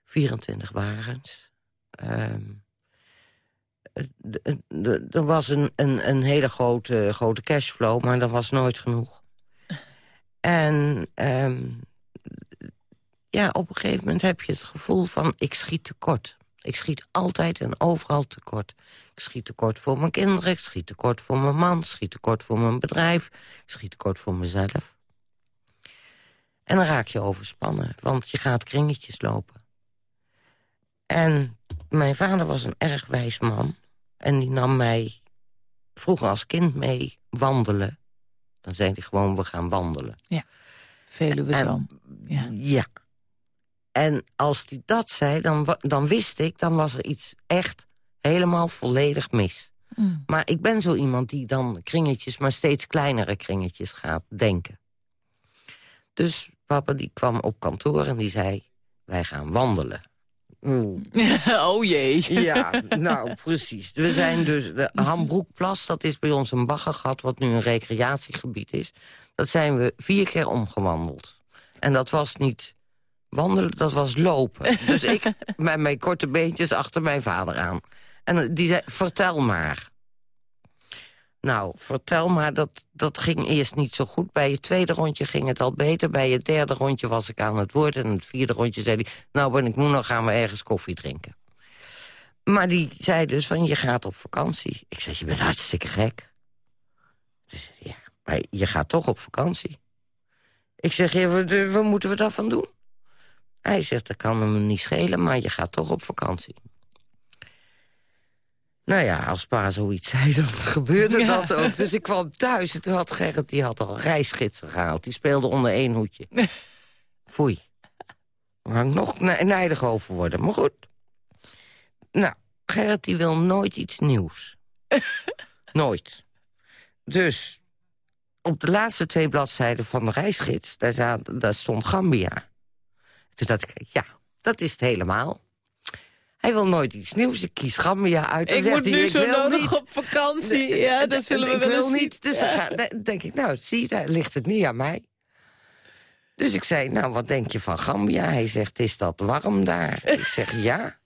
24 wagens. Ehm, er was een, een, een hele grote, grote cashflow, maar dat was nooit genoeg. En ehm, ja, op een gegeven moment heb je het gevoel van... ik schiet tekort. Ik schiet altijd en overal tekort. Ik schiet tekort voor mijn kinderen, ik schiet tekort voor mijn man... ik schiet tekort voor mijn bedrijf, ik schiet tekort voor mezelf. En dan raak je overspannen, want je gaat kringetjes lopen. En mijn vader was een erg wijs man. En die nam mij vroeger als kind mee wandelen. Dan zei hij gewoon, we gaan wandelen. Ja, Veluwe zo. Ja. ja. En als hij dat zei, dan, dan wist ik... dan was er iets echt helemaal volledig mis. Mm. Maar ik ben zo iemand die dan kringetjes... maar steeds kleinere kringetjes gaat denken. Dus papa die kwam op kantoor en die zei... wij gaan wandelen. oh jee. Ja, nou precies. We zijn dus, de Hambroekplas, dat is bij ons een baggergat... wat nu een recreatiegebied is. Dat zijn we vier keer omgewandeld. En dat was niet wandelen, dat was lopen. Dus ik met mijn korte beentjes achter mijn vader aan. En die zei, vertel maar. Nou, vertel maar, dat, dat ging eerst niet zo goed. Bij het tweede rondje ging het al beter. Bij het derde rondje was ik aan het woord. En het vierde rondje zei hij... nou ben ik moe, dan gaan we ergens koffie drinken. Maar die zei dus van, je gaat op vakantie. Ik zei, je bent hartstikke gek. Zei, ja, maar je gaat toch op vakantie. Ik zeg, ja, wat, moeten we daarvan doen? Hij zegt, dat kan hem niet schelen, maar je gaat toch op vakantie. Nou ja, als pa zoiets zei, dan gebeurde dat ook. Dus ik kwam thuis en toen had Gerrit die had al reisgidsen gehaald. Die speelde onder één hoedje. Foei. Daar ga ik nog nijdig over worden. Maar goed. Nou, Gerrit die wil nooit iets nieuws. nooit. Dus op de laatste twee bladzijden van de reisgids... daar, daar stond Gambia. Toen dacht ik, ja, dat is het helemaal. Hij wil nooit iets nieuws. Ik kies Gambia uit. ik moet nu zo nodig niet. op vakantie. Ja, dat zullen we ik wel wil niet. Dus dan, denk ik, nou, zie, daar ligt het niet aan mij. Dus ik zei, nou, wat denk je van Gambia? Hij zegt, is dat warm daar? ik zeg, ja.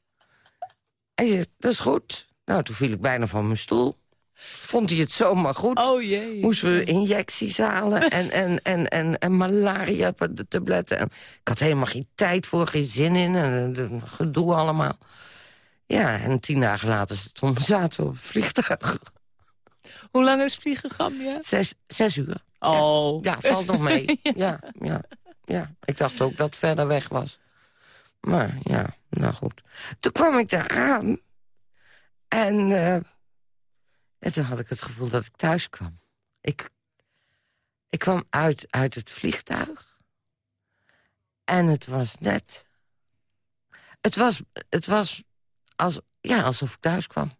Hij zegt, dat is goed. Nou, toen viel ik bijna van mijn stoel. Vond hij het zomaar goed? Oh jee. Moesten we injecties halen en, en, en, en, en malaria-tabletten. Ik had helemaal geen tijd voor, geen zin in. En, gedoe allemaal. Ja, en tien dagen later zaten we op het vliegtuig. Hoe lang is vliegen Gambia? Zes, zes uur. Oh. Ja, valt nog mee. ja. ja, ja, Ik dacht ook dat het verder weg was. Maar ja, nou goed. Toen kwam ik daar aan. En... Uh, en toen had ik het gevoel dat ik thuis kwam. Ik, ik kwam uit, uit het vliegtuig. En het was net... Het was, het was als, ja, alsof ik thuis kwam.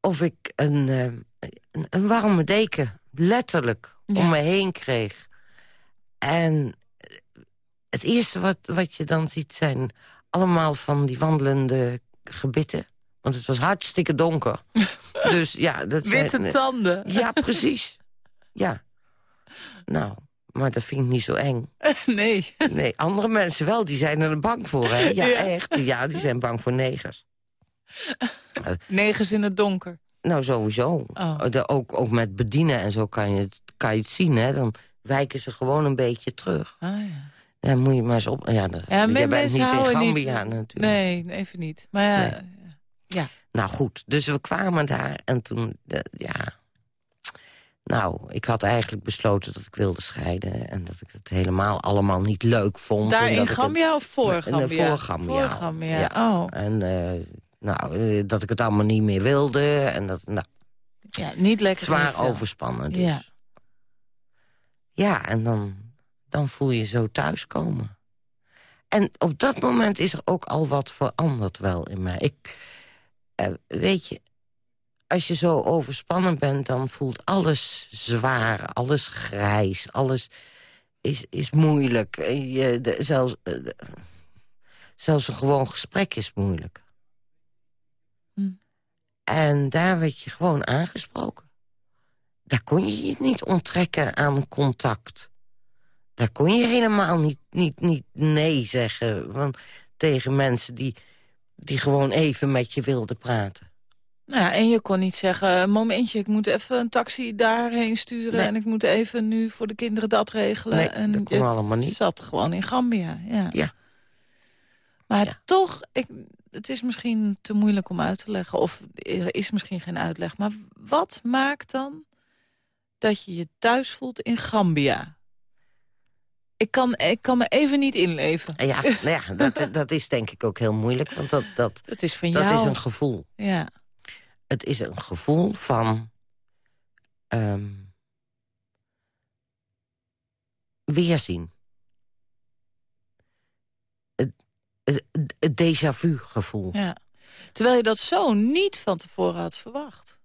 Of ik een, uh, een, een, warme deken, letterlijk, om me heen kreeg. En het eerste wat, wat je dan ziet zijn allemaal van die wandelende gebitten. Want het was hartstikke donker. dus ja, dat Witte zijn, tanden. Ja, precies. Ja. Nou, maar dat vind ik niet zo eng. Nee. Nee, andere mensen wel, die zijn er bang voor. Hè? Ja, echt. Ja, die zijn bang voor negers. Negers in het donker? Nou, sowieso. Oh. De, ook, ook met bedienen en zo kan je het, kan je het zien. Hè? Dan wijken ze gewoon een beetje terug. Ah, ja. Ja, moet je maar eens op... Ja, ja je bent niet in Gambia niet, natuurlijk. Nee, even niet. Maar ja, nee. Ja. Nou goed, dus we kwamen daar en toen, ja... Nou, ik had eigenlijk besloten dat ik wilde scheiden... en dat ik het helemaal allemaal niet leuk vond. Daar in Gambia of voor Gambia? Voor Gambia. Voor Gambia, ja. oh. En uh, nou, uh, dat ik het allemaal niet meer wilde. En dat, nou, ja, niet lekker. Zwaar overspannen dus. Ja, ja en dan, dan voel je zo thuiskomen. En op dat moment is er ook al wat veranderd wel in mij. Ik, weet je, als je zo overspannen bent, dan voelt alles zwaar, alles grijs, alles is, is moeilijk. Je, de, zelfs, de, zelfs een gewoon gesprek is moeilijk. Hm. En daar werd je gewoon aangesproken. Daar kon je je niet onttrekken aan contact. Daar kon je helemaal niet, niet, niet nee zeggen van, tegen mensen die, die gewoon even met je wilden praten. Nou ja, en je kon niet zeggen, een momentje, ik moet even een taxi daarheen sturen... en ik moet even nu voor de kinderen dat regelen. Nee, en dat kon allemaal niet. zat gewoon in Gambia, ja. Ja. Maar Ja. toch, ik, het is misschien te moeilijk om uit te leggen... of er is misschien geen uitleg. Maar wat maakt dan dat je je thuis voelt in Gambia? Ik kan, ik kan me even niet inleven. Ja, nou ja dat, dat is denk ik ook heel moeilijk. Want dat, dat, Het is van dat jou. is een gevoel. Ja. Het is een gevoel van... ehm weerzien. Het, het, het déjà vu gevoel. ja. Terwijl je dat zo niet van tevoren had verwacht.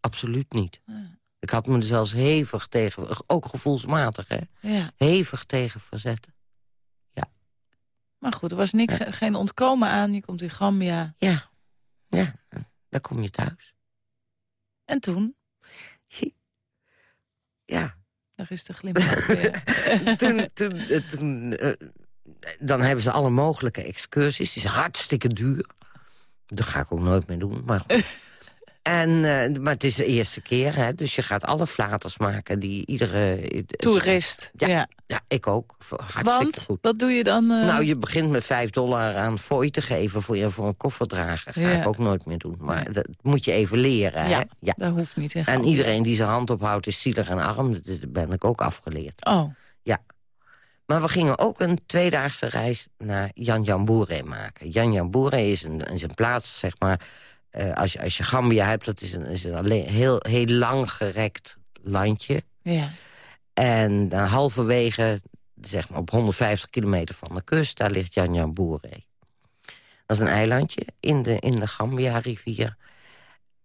Absoluut niet. Ja. Ik had me er zelfs hevig tegen... Ook gevoelsmatig, hè? Ja. Hevig tegen verzetten. Maar goed, er was niks, geen ontkomen aan. Je komt in Gambia. Ja, ja, dan kom je thuis. En toen, Ja, daar is de glimlach weer. toen, toen, eh, toen, eh, dan hebben ze alle mogelijke excursies. Het is hartstikke duur. Dat ga ik ook nooit meer doen, maar goed. En, eh, maar het is de eerste keer, hè, dus je gaat alle flaters maken die iedere... Toerist. Ja. Ja. Ja, ik ook. Hartstikke Want, goed. wat doe je dan? eh, Nou, je begint met 5 dollar aan fooi te geven voor, je, voor een kofferdrager. Ga Ja. ik ook nooit meer doen. Maar dat moet je even leren, hè? ja, dat hoeft niet. En iedereen die zijn hand ophoudt is zielig en arm. Dat ben ik ook afgeleerd. Oh, Maar we gingen ook een tweedaagse reis naar Janjanbureh maken. Janjanbureh is een, is een plaats, zeg maar... eh, als, je, als je Gambia hebt, dat is een, is een alleen, heel, heel lang gerekt landje. ja. En dan halverwege, zeg maar op 150 kilometer van de kust... daar ligt Janjanbureh. Dat is een eilandje in de, in de Gambia-rivier.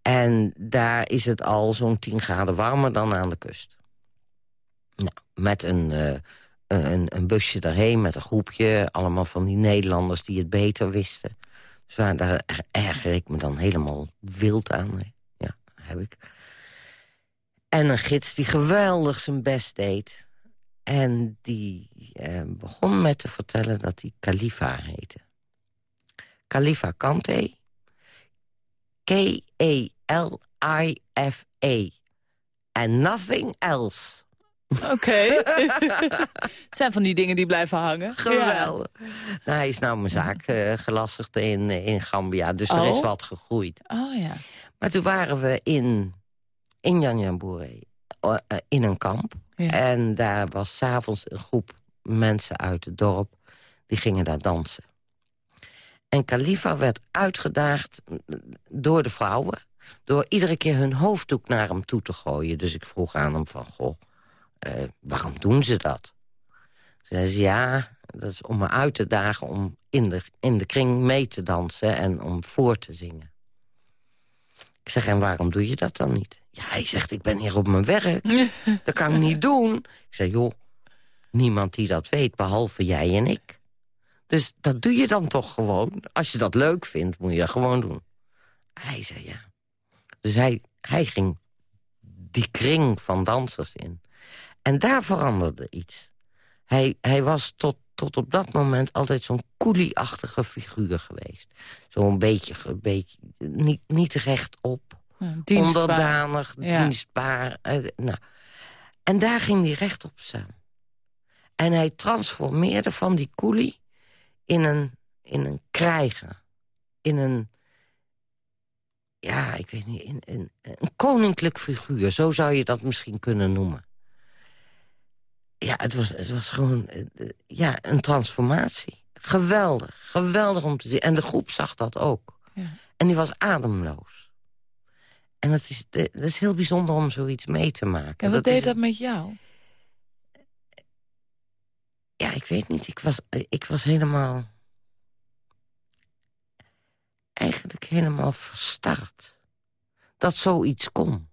En daar is het al zo'n 10 graden warmer dan aan de kust. Nou, met een, eh, een, een busje daarheen, met een groepje. Allemaal van die Nederlanders die het beter wisten. Daar er- erger ik me dan helemaal wild aan. Ja, heb ik. En een gids die geweldig zijn best deed. En die eh, begon met te vertellen dat hij Khalifa heette. Khalifa Kante. K-E-L-I-F-E. And nothing else. Oké. het zijn van die dingen die blijven hangen. Geweldig. Nou, hij is nou mijn zaak eh, gelastigd in, eh, in Gambia. Dus er Oh. is wat gegroeid. Oh ja. Maar toen waren we in, in eh, in een kamp. Ja. En daar was s'avonds een groep mensen uit het dorp. Die gingen daar dansen. En Khalifa werd uitgedaagd door de vrouwen... door iedere keer hun hoofddoek naar hem toe te gooien. Dus ik vroeg aan hem van, goh, eh, waarom doen ze dat? Zei ze, ja, dat is om me uit te dagen om in de, in de kring mee te dansen... en om voor te zingen. Ik zeg, en waarom doe je dat dan niet? Ja, hij zegt, ik ben hier op mijn werk. Dat kan ik niet doen. Ik zeg, joh, niemand die dat weet, behalve jij en ik. Dus dat doe je dan toch gewoon. Als je dat leuk vindt, moet je dat gewoon doen. Hij zei, ja. Dus hij, hij ging die kring van dansers in. En daar veranderde iets. Hij, hij was tot, tot op dat moment altijd zo'n koelie-achtige figuur geweest. Zo'n beetje, een beetje niet, niet rechtop. Dienstbaar. Onderdanig, Ja. dienstbaar. eh, nou. En daar ging hij rechtop staan. En hij transformeerde van die koelie in een, in een krijger. In een, ja, ik weet niet, in, in, een koninklijk figuur. Zo zou je dat misschien kunnen noemen. Ja, het was, het was gewoon eh, eh, ja, een transformatie. Geweldig, geweldig om te zien. En de groep zag dat ook. Ja. En die was ademloos. En het is, het is heel bijzonder om zoiets mee te maken. En wat deed dat met jou? Ja, ik weet niet. Ik was, ik was helemaal... Eigenlijk helemaal verstard. Dat zoiets kon.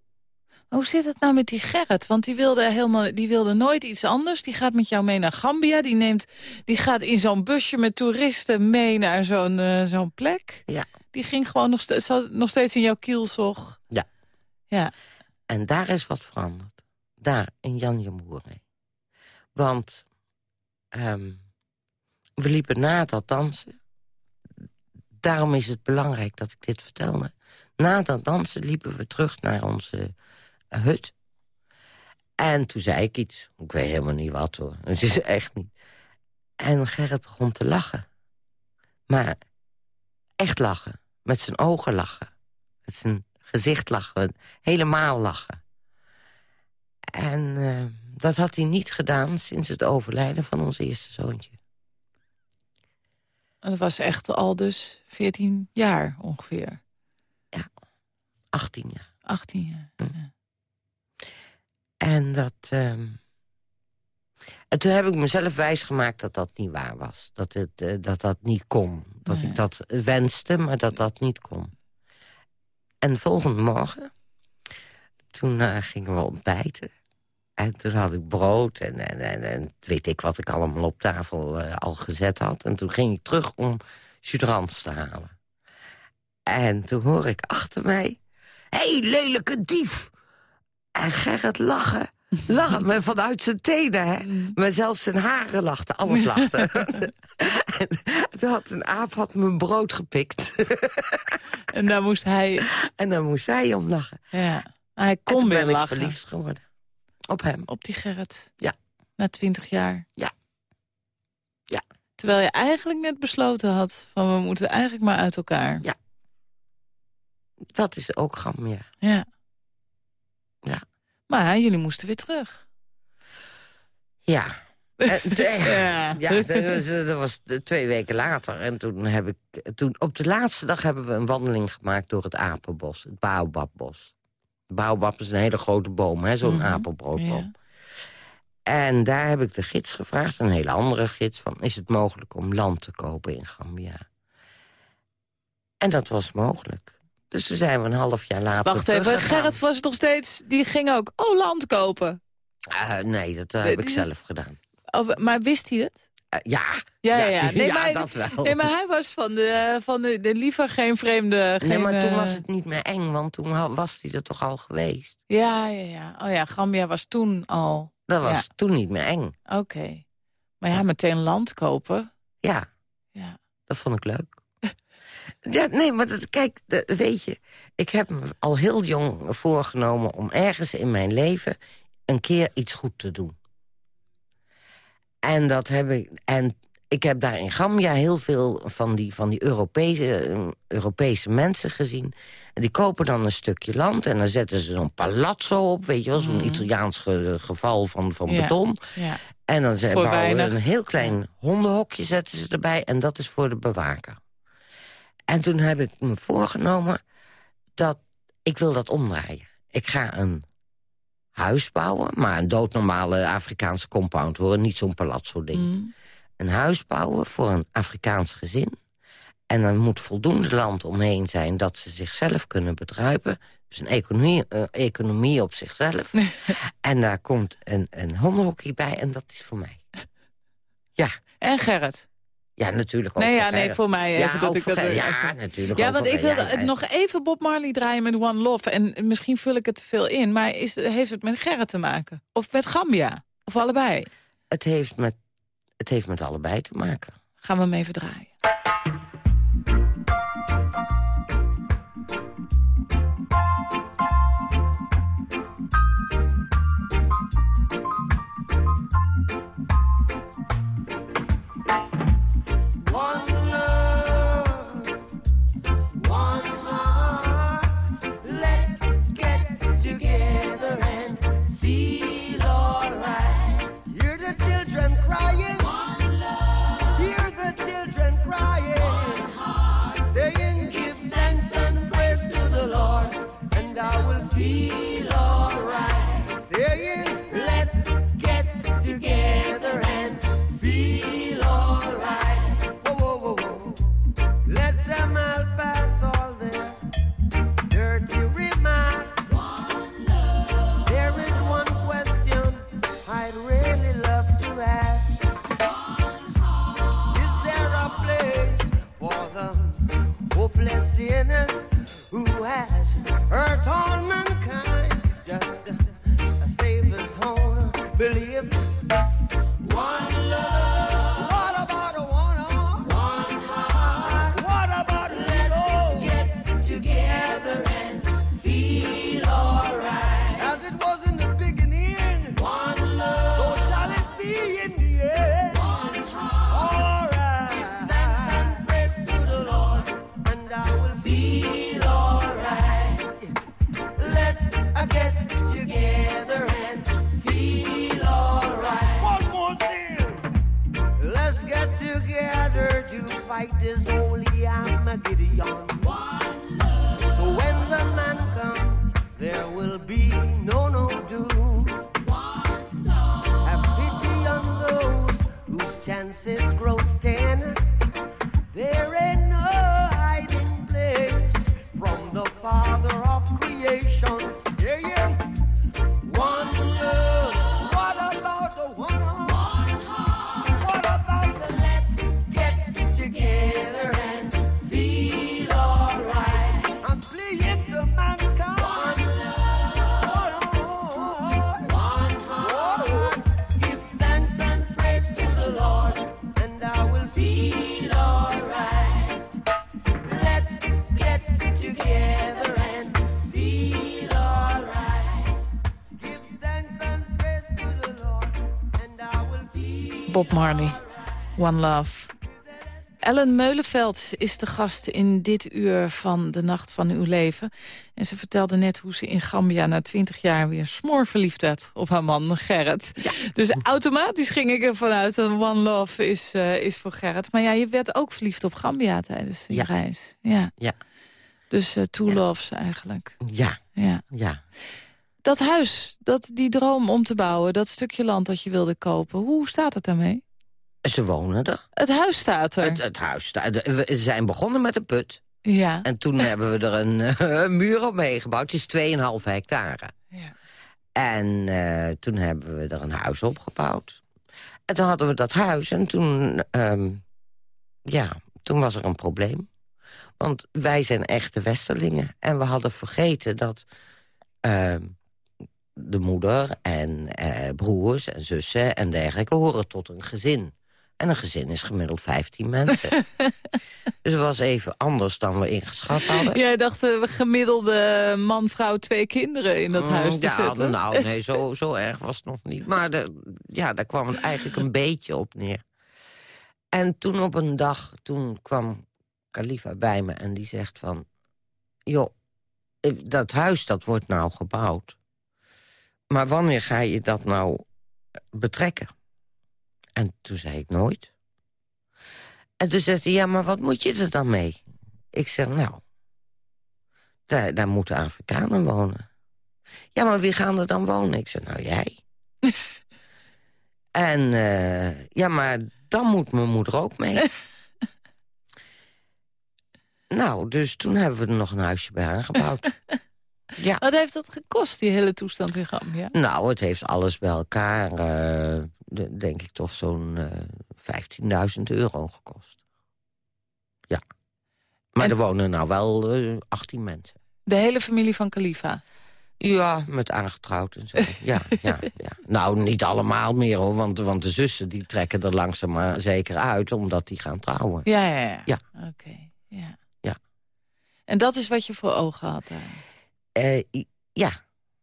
Hoe zit het nou met die Gerrit? Want die wilde, helemaal, die wilde nooit iets anders. Die gaat met jou mee naar Gambia. Die, neemt, die gaat in zo'n busje met toeristen mee naar zo'n eh, zo'n plek. Ja. Die ging gewoon nog, ste- zat nog steeds in jouw kielzog. Ja. Ja. En daar is wat veranderd. Daar, in Janjamoere. Want ehm, we liepen na dat dansen... daarom is het belangrijk dat ik dit vertelde. Na dat dansen liepen we terug naar onze hut. En toen zei ik iets. Ik weet helemaal niet wat hoor. Het is echt niet. En Gerrit begon te lachen. Maar echt lachen. Met zijn ogen lachen. Met zijn gezicht lachen. Helemaal lachen. En uh, dat had hij niet gedaan sinds het overlijden van ons eerste zoontje. En dat was echt al dus 14 jaar ongeveer? Ja, 18 jaar. 18 jaar, hm. ja. En dat... Uh, en toen heb ik mezelf wijsgemaakt dat dat niet waar was. Dat het, uh, dat, dat niet kon. Dat ik dat wenste, maar dat dat niet kon. En de volgende morgen, toen uh, gingen we ontbijten. En toen had ik brood en, en, en, en weet ik wat ik allemaal op tafel uh, al gezet had. En toen ging ik terug om chudrans te halen. En toen hoor ik achter mij... Hé, hey, lelijke dief! En Gerrit lachen. Lachen me vanuit zijn tenen, hè. Mm. Maar zelfs zijn haren lachten, alles lachte. en toen had een aap had mijn brood gepikt. en daar moest hij... En daar moest hij om lachen. Ja, hij kon weer lachen. verliefd geworden. Op hem. Op die Gerrit? Ja. Na twintig jaar? Ja. Ja. Terwijl je eigenlijk net besloten had... van we moeten eigenlijk maar uit elkaar. Ja. Dat is ook gam, ja. Ja. Ja. Maar jullie moesten weer terug. Ja. ja, ja dat, was, dat was twee weken later. En toen heb ik, toen, op de laatste dag hebben we een wandeling gemaakt door het apenbos. Het baobabbos. Baobab is een hele grote boom, zo'n mm apelbroodboom. En daar heb ik de gids gevraagd, een hele andere gids... van is het mogelijk om land te kopen in Gambia? En dat was mogelijk. Dus toen zijn we een half jaar later Wacht even, Gerrit was nog steeds... die ging ook, oh, land kopen? Uh, nee, dat uh, heb ik zelf gedaan. Oh, maar wist hij het? Uh, ja, ja, ja, ja. Nee, ja maar, dat wel. Nee, maar hij was van de, van de, de liever geen vreemde... Geen, nee, maar toen was het niet meer eng, want toen was hij er toch al geweest. Ja, ja, ja. Oh ja, Gambia was toen al... Dat was ja. toen niet meer eng. Oké. Okay. Maar ja, meteen land kopen. Ja. ja. Dat vond ik leuk. Ja, nee, maar dat, kijk, weet je... Ik heb me al heel jong voorgenomen om ergens in mijn leven... een keer iets goed te doen. En dat heb ik. En ik heb daar in Gambia heel veel van die, van die Europese, Europese mensen gezien. En die kopen dan een stukje land en dan zetten ze zo'n palazzo op. Weet je wel, zo'n mm. Italiaans geval van, van ja. beton. Ja. En dan ze bouwen een heel klein hondenhokje zetten ze erbij. En dat is voor de bewaker. En toen heb ik me voorgenomen dat ik wil dat omdraaien. Ik ga een huis bouwen, maar een doodnormale Afrikaanse compound hoor. Niet zo'n palazzo-ding. Mm. Een huis bouwen voor een Afrikaans gezin. En er moet voldoende land omheen zijn dat ze zichzelf kunnen bedruipen. Dus een economie, uh, economie op zichzelf. en daar komt een, een hondenhockey bij en dat is voor mij. Ja. En Gerrit? Ja, natuurlijk ook. Nee, ja, nee, voor mij. Even ja, dat ik dat, ja, natuurlijk. Ja, want ik wilde ja. nog even Bob Marley draaien met One Love. En misschien vul ik het te veel in. Maar is, heeft het met Gerrit te maken? Of met Gambia? Of allebei? Het heeft met, het heeft met allebei te maken. Gaan we hem even draaien. Marley, One Love. Ellen Meulenveld is de gast in dit uur van de Nacht van Uw Leven. En ze vertelde net hoe ze in Gambia na twintig jaar weer smoor verliefd werd op haar man Gerrit. Dus automatisch ging ik ervan uit dat One Love is, eh, is voor Gerrit. Maar ja, je werd ook verliefd op Gambia tijdens Ja. reis. Ja. Ja. Dus eh two Ja. loves eigenlijk. Ja, Ja. ja. Dat huis, dat, die droom om te bouwen, dat stukje land dat je wilde kopen. Hoe staat het daarmee? Ze wonen er. Het huis staat er. Het, het huis staat. We zijn begonnen met een put. Ja. En toen hebben we er een, eh, een muur omheen gebouwd. Het is 2,5 hectare. ja. En eh, toen hebben we er een huis opgebouwd. En toen hadden we dat huis en toen, ehm, ja, toen was er een probleem. Want wij zijn echte Westerlingen. En we hadden vergeten dat ehm, de moeder en eh, broers en zussen en dergelijke... horen tot een gezin. En een gezin is gemiddeld 15 mensen. dus het was even anders dan we ingeschat hadden. Jij dacht eh, gemiddelde man, vrouw, twee kinderen in dat Mm, huis te ja, zetten. nou, nee, zo, zo erg was het nog niet. Maar de, ja, daar kwam het eigenlijk een beetje op neer. En toen op een dag, toen kwam Khalifa bij me en die zegt van... joh, eh, dat huis dat wordt nou gebouwd. Maar wanneer ga je dat nou betrekken? En toen zei ik nooit. En toen zei hij, ja, maar wat moet je er dan mee? Ik zeg, nou, daar, daar moeten Afrikanen wonen. Ja, maar wie gaan er dan wonen? Ik zeg, nou, jij. en eh, ja, maar dan moet mijn moeder ook mee. nou, dus toen hebben we er nog een huisje bij aangebouwd. ja. Wat heeft dat gekost, die hele toestand in Gambia? Nou, het heeft alles bij elkaar, eh, de- denk ik, toch zo'n eh 15.000 euro gekost. Ja. Maar En- er wonen nou wel eh 18 mensen. De hele familie van Khalifa. Ja, met aangetrouwd en zo. Ja, ja, ja. Nou, niet allemaal meer hoor, want, want de zussen die trekken er langzaam maar zeker uit... omdat die gaan trouwen. Ja, ja, ja. Ja. Oké, ja. Ja. En dat is wat je voor ogen had daar. Eh, ja,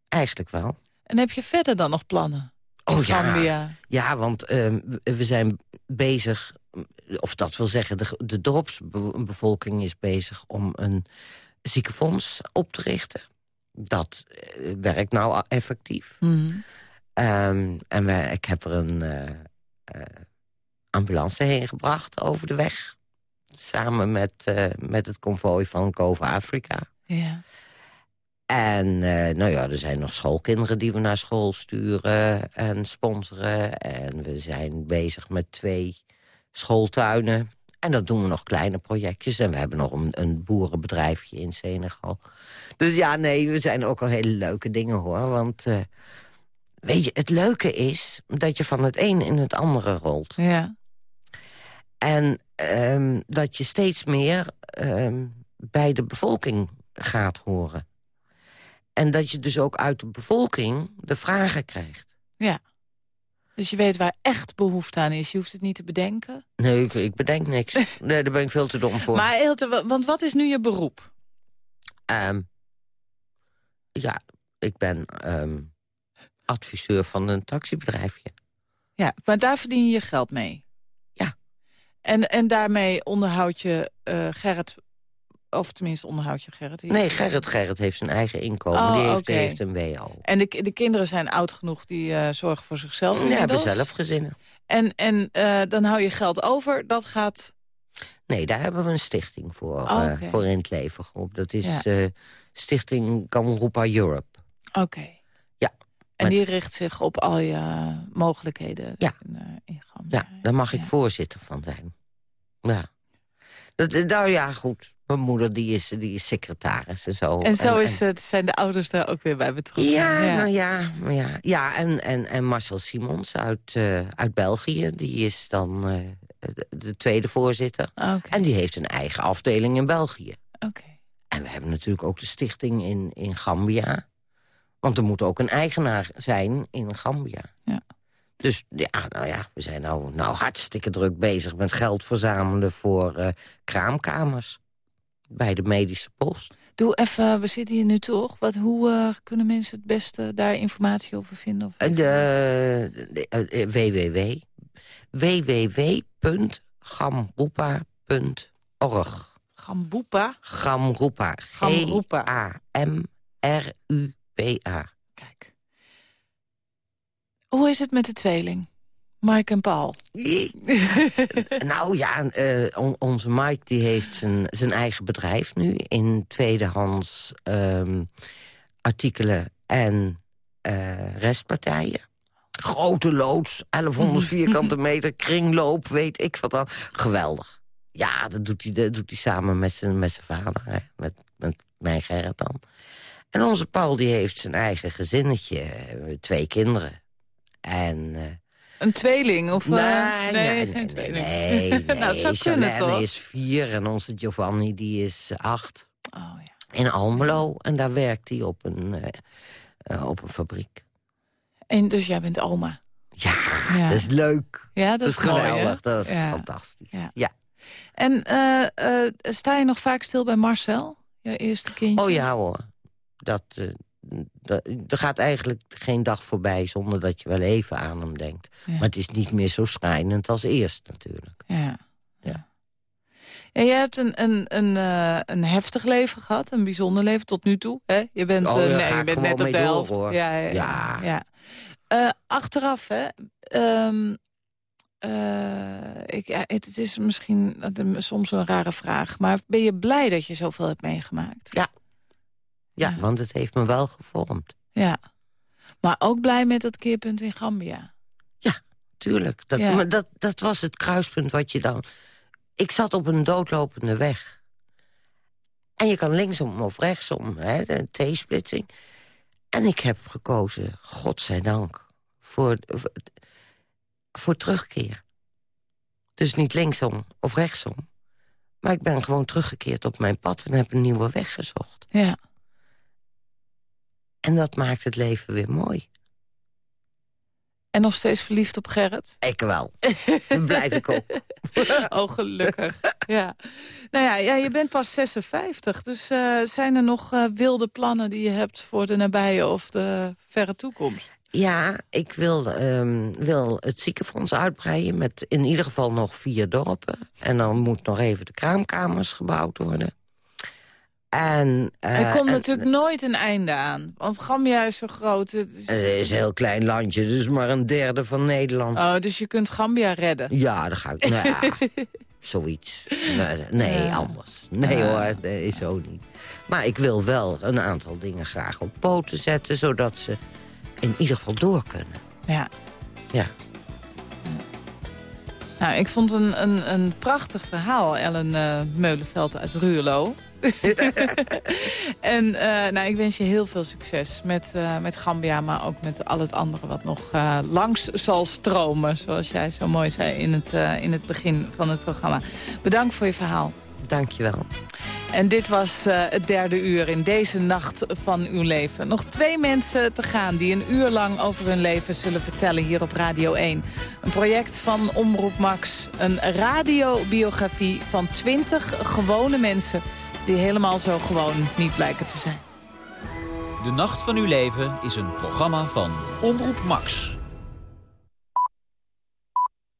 eigenlijk wel. En heb je verder dan nog plannen? Oh ja, Gambia. ja want ehm, we- we zijn bezig... of dat wil zeggen, de, de dorpsbevolking is bezig... om een ziekenfonds op te richten. Dat eh, werkt nou effectief. Mhm. Ehm, en wij, ik heb er een eh, ambulance heen gebracht over de weg. Samen met, met het konvooi van Cove Afrika. Ja. En eh, nou ja, er zijn nog schoolkinderen die we naar school sturen en sponsoren. En we zijn bezig met twee schooltuinen. En dat doen we nog kleine projectjes. En we hebben nog een, een boerenbedrijfje in Senegal. Dus ja, nee, we zijn ook al hele leuke dingen hoor. Want eh, weet je, het leuke is dat je van het een in het andere rolt. Ja. En ehm, dat je steeds meer ehm, bij de bevolking gaat horen. En dat je dus ook uit de bevolking de vragen krijgt. ja. Dus je weet waar echt behoefte aan is. Je hoeft het niet te bedenken. Nee, ik, ik bedenk niks. Nee, daar ben ik veel te dom voor. Maar wa- want wat is nu je beroep? Ehm, ja, ik ben ehm, adviseur van een taxibedrijfje. Ja, maar daar verdien je je geld mee. Ja. En, en daarmee onderhoud je eh, Gerrit... Of tenminste onderhoud je Gerrit. hier. Nee, Gerrit Gerrit heeft zijn eigen inkomen. Oh, die, heeft, heeft een WO. En de, de kinderen zijn oud genoeg, die eh, zorgen voor zichzelf Die hebben zelf gezinnen. En, en eh, dan hou je geld over, dat gaat... Nee, daar hebben we een stichting voor, Oh, eh, voor in het leven geroepen. Dat is Ja. Stichting Kamroepa Europe. Oké. Ja. En die richt zich op al je mogelijkheden Ja. in. Ja, daar mag ik Ja. voorzitter van zijn. Ja. Dat, nou ja, goed. Mijn moeder die is, die is secretaris en zo. En zo is het, zijn de ouders daar ook weer bij betrokken. Ja, nou ja, ja, ja en, en, en Marcel Simons uit, eh, uit België, die is dan eh, de, de tweede voorzitter. Oké, En die heeft een eigen afdeling in België. oké. En we hebben natuurlijk ook de stichting in, in Gambia. Want er moet ook een eigenaar zijn in Gambia. Ja. Dus ja, nou ja, we zijn nou, nou hartstikke druk bezig met geld verzamelen voor eh, kraamkamers. Bij de medische post. Doe even, we zitten hier nu toch. Wat, hoe eh, kunnen mensen het beste daar informatie over vinden? Of Eh, De, de, eh, www. www.gamroepa.org. Gamroepa. Gamroepa. G-A-M-R-U-P-A. Kijk. Hoe is het met de tweeling? Mike en Paul. nou ja, eh, on- onze Mike die heeft zijn, zijn eigen bedrijf nu... in tweedehands ehm, artikelen en eh, restpartijen. Grote loods, 1100 vierkante meter, kringloop, weet ik wat dan. Geweldig. Ja, dat doet hij, dat doet hij samen met zijn, met zijn vader, hè? Met, met mijn Gerrit dan. En onze Paul die heeft zijn eigen gezinnetje, eh, twee kinderen. En... Een tweeling? Of, eh, Nee, nee, geen nee, tweeling. nee, nee. nou, het zou kunnen, Charlene toch? is vier en onze Giovanni die is acht. Oh, ja. In Almelo. En daar werkt hij op een, eh, eh, op een fabriek. En dus jij bent oma. Ja, Ja. dat is leuk. Ja, dat, Dat is mooi, geweldig. dat is Ja. fantastisch. Ja. En sta je nog vaak stil bij Marcel? Je eerste kindje? Oh ja hoor. Dat, dat, er gaat eigenlijk geen dag voorbij zonder dat je wel even aan hem denkt. Ja. Maar het is niet meer zo schrijnend als eerst natuurlijk. Ja. ja. En jij hebt een, een, een, eh, een heftig leven gehad, een bijzonder leven tot nu toe. Hè? Je bent, Oh, eh, nee, je bent net op de door, helft. hoor. Ja, ja. Eh, achteraf, hè. ehm, eh, ik, ja, het, het is misschien eh, soms een rare vraag, maar ben je blij dat je zoveel hebt meegemaakt? Ja. Ja, Ja. want het heeft me wel gevormd. Ja. Maar ook blij met dat keerpunt in Gambia. Tuurlijk. Dat, Ja. maar dat, dat was het kruispunt wat je dan... Ik zat op een doodlopende weg. En je kan linksom of rechtsom, hè, de T-splitsing. En ik heb gekozen, godzijdank, voor, voor, voor terugkeer. Dus niet linksom of rechtsom. Maar ik ben gewoon teruggekeerd op mijn pad en heb een nieuwe weg gezocht. Ja. En dat maakt het leven weer mooi. En nog steeds verliefd op Gerrit? Ik wel. Dat blijf ik ook. Oh, gelukkig. ja. Nou ja, ja, je bent pas 56. Dus eh, zijn er nog eh, wilde plannen die je hebt voor de nabije of de verre toekomst? Ja, ik wil, ehm, wil het ziekenfonds uitbreiden met in ieder geval nog vier dorpen. En dan moet nog even de kraamkamers gebouwd worden. En, eh, er komt en- natuurlijk nooit een einde aan. Want Gambia is zo groot. Het is- Het is een heel klein landje, dus maar een derde van Nederland. Oh, dus je kunt Gambia redden. Ja, dan ga ik... Nou ja, zoiets. Nee, nee, Ja. anders. Nee Ja. hoor, nee, zo niet. Maar ik wil wel een aantal dingen graag op poten zetten... zodat ze in ieder geval door kunnen. Ja. Ja. Nou, ik vond een, een, een prachtig verhaal, Ellen eh, Meulenveld uit Ruurlo. en eh, nou, ik wens je heel veel succes met, eh, met Gambia, maar ook met al het andere wat nog eh, langs zal stromen. Zoals jij zo mooi zei in het, in het begin van het programma. Bedankt voor je verhaal. Dank je wel. En dit was het derde uur in deze nacht van uw leven. Nog twee mensen te gaan die een uur lang over hun leven zullen vertellen hier op Radio 1. Een project van Omroep Max. Een radiobiografie van 20 gewone mensen die helemaal zo gewoon niet blijken te zijn. De Nacht van uw leven is een programma van Omroep Max.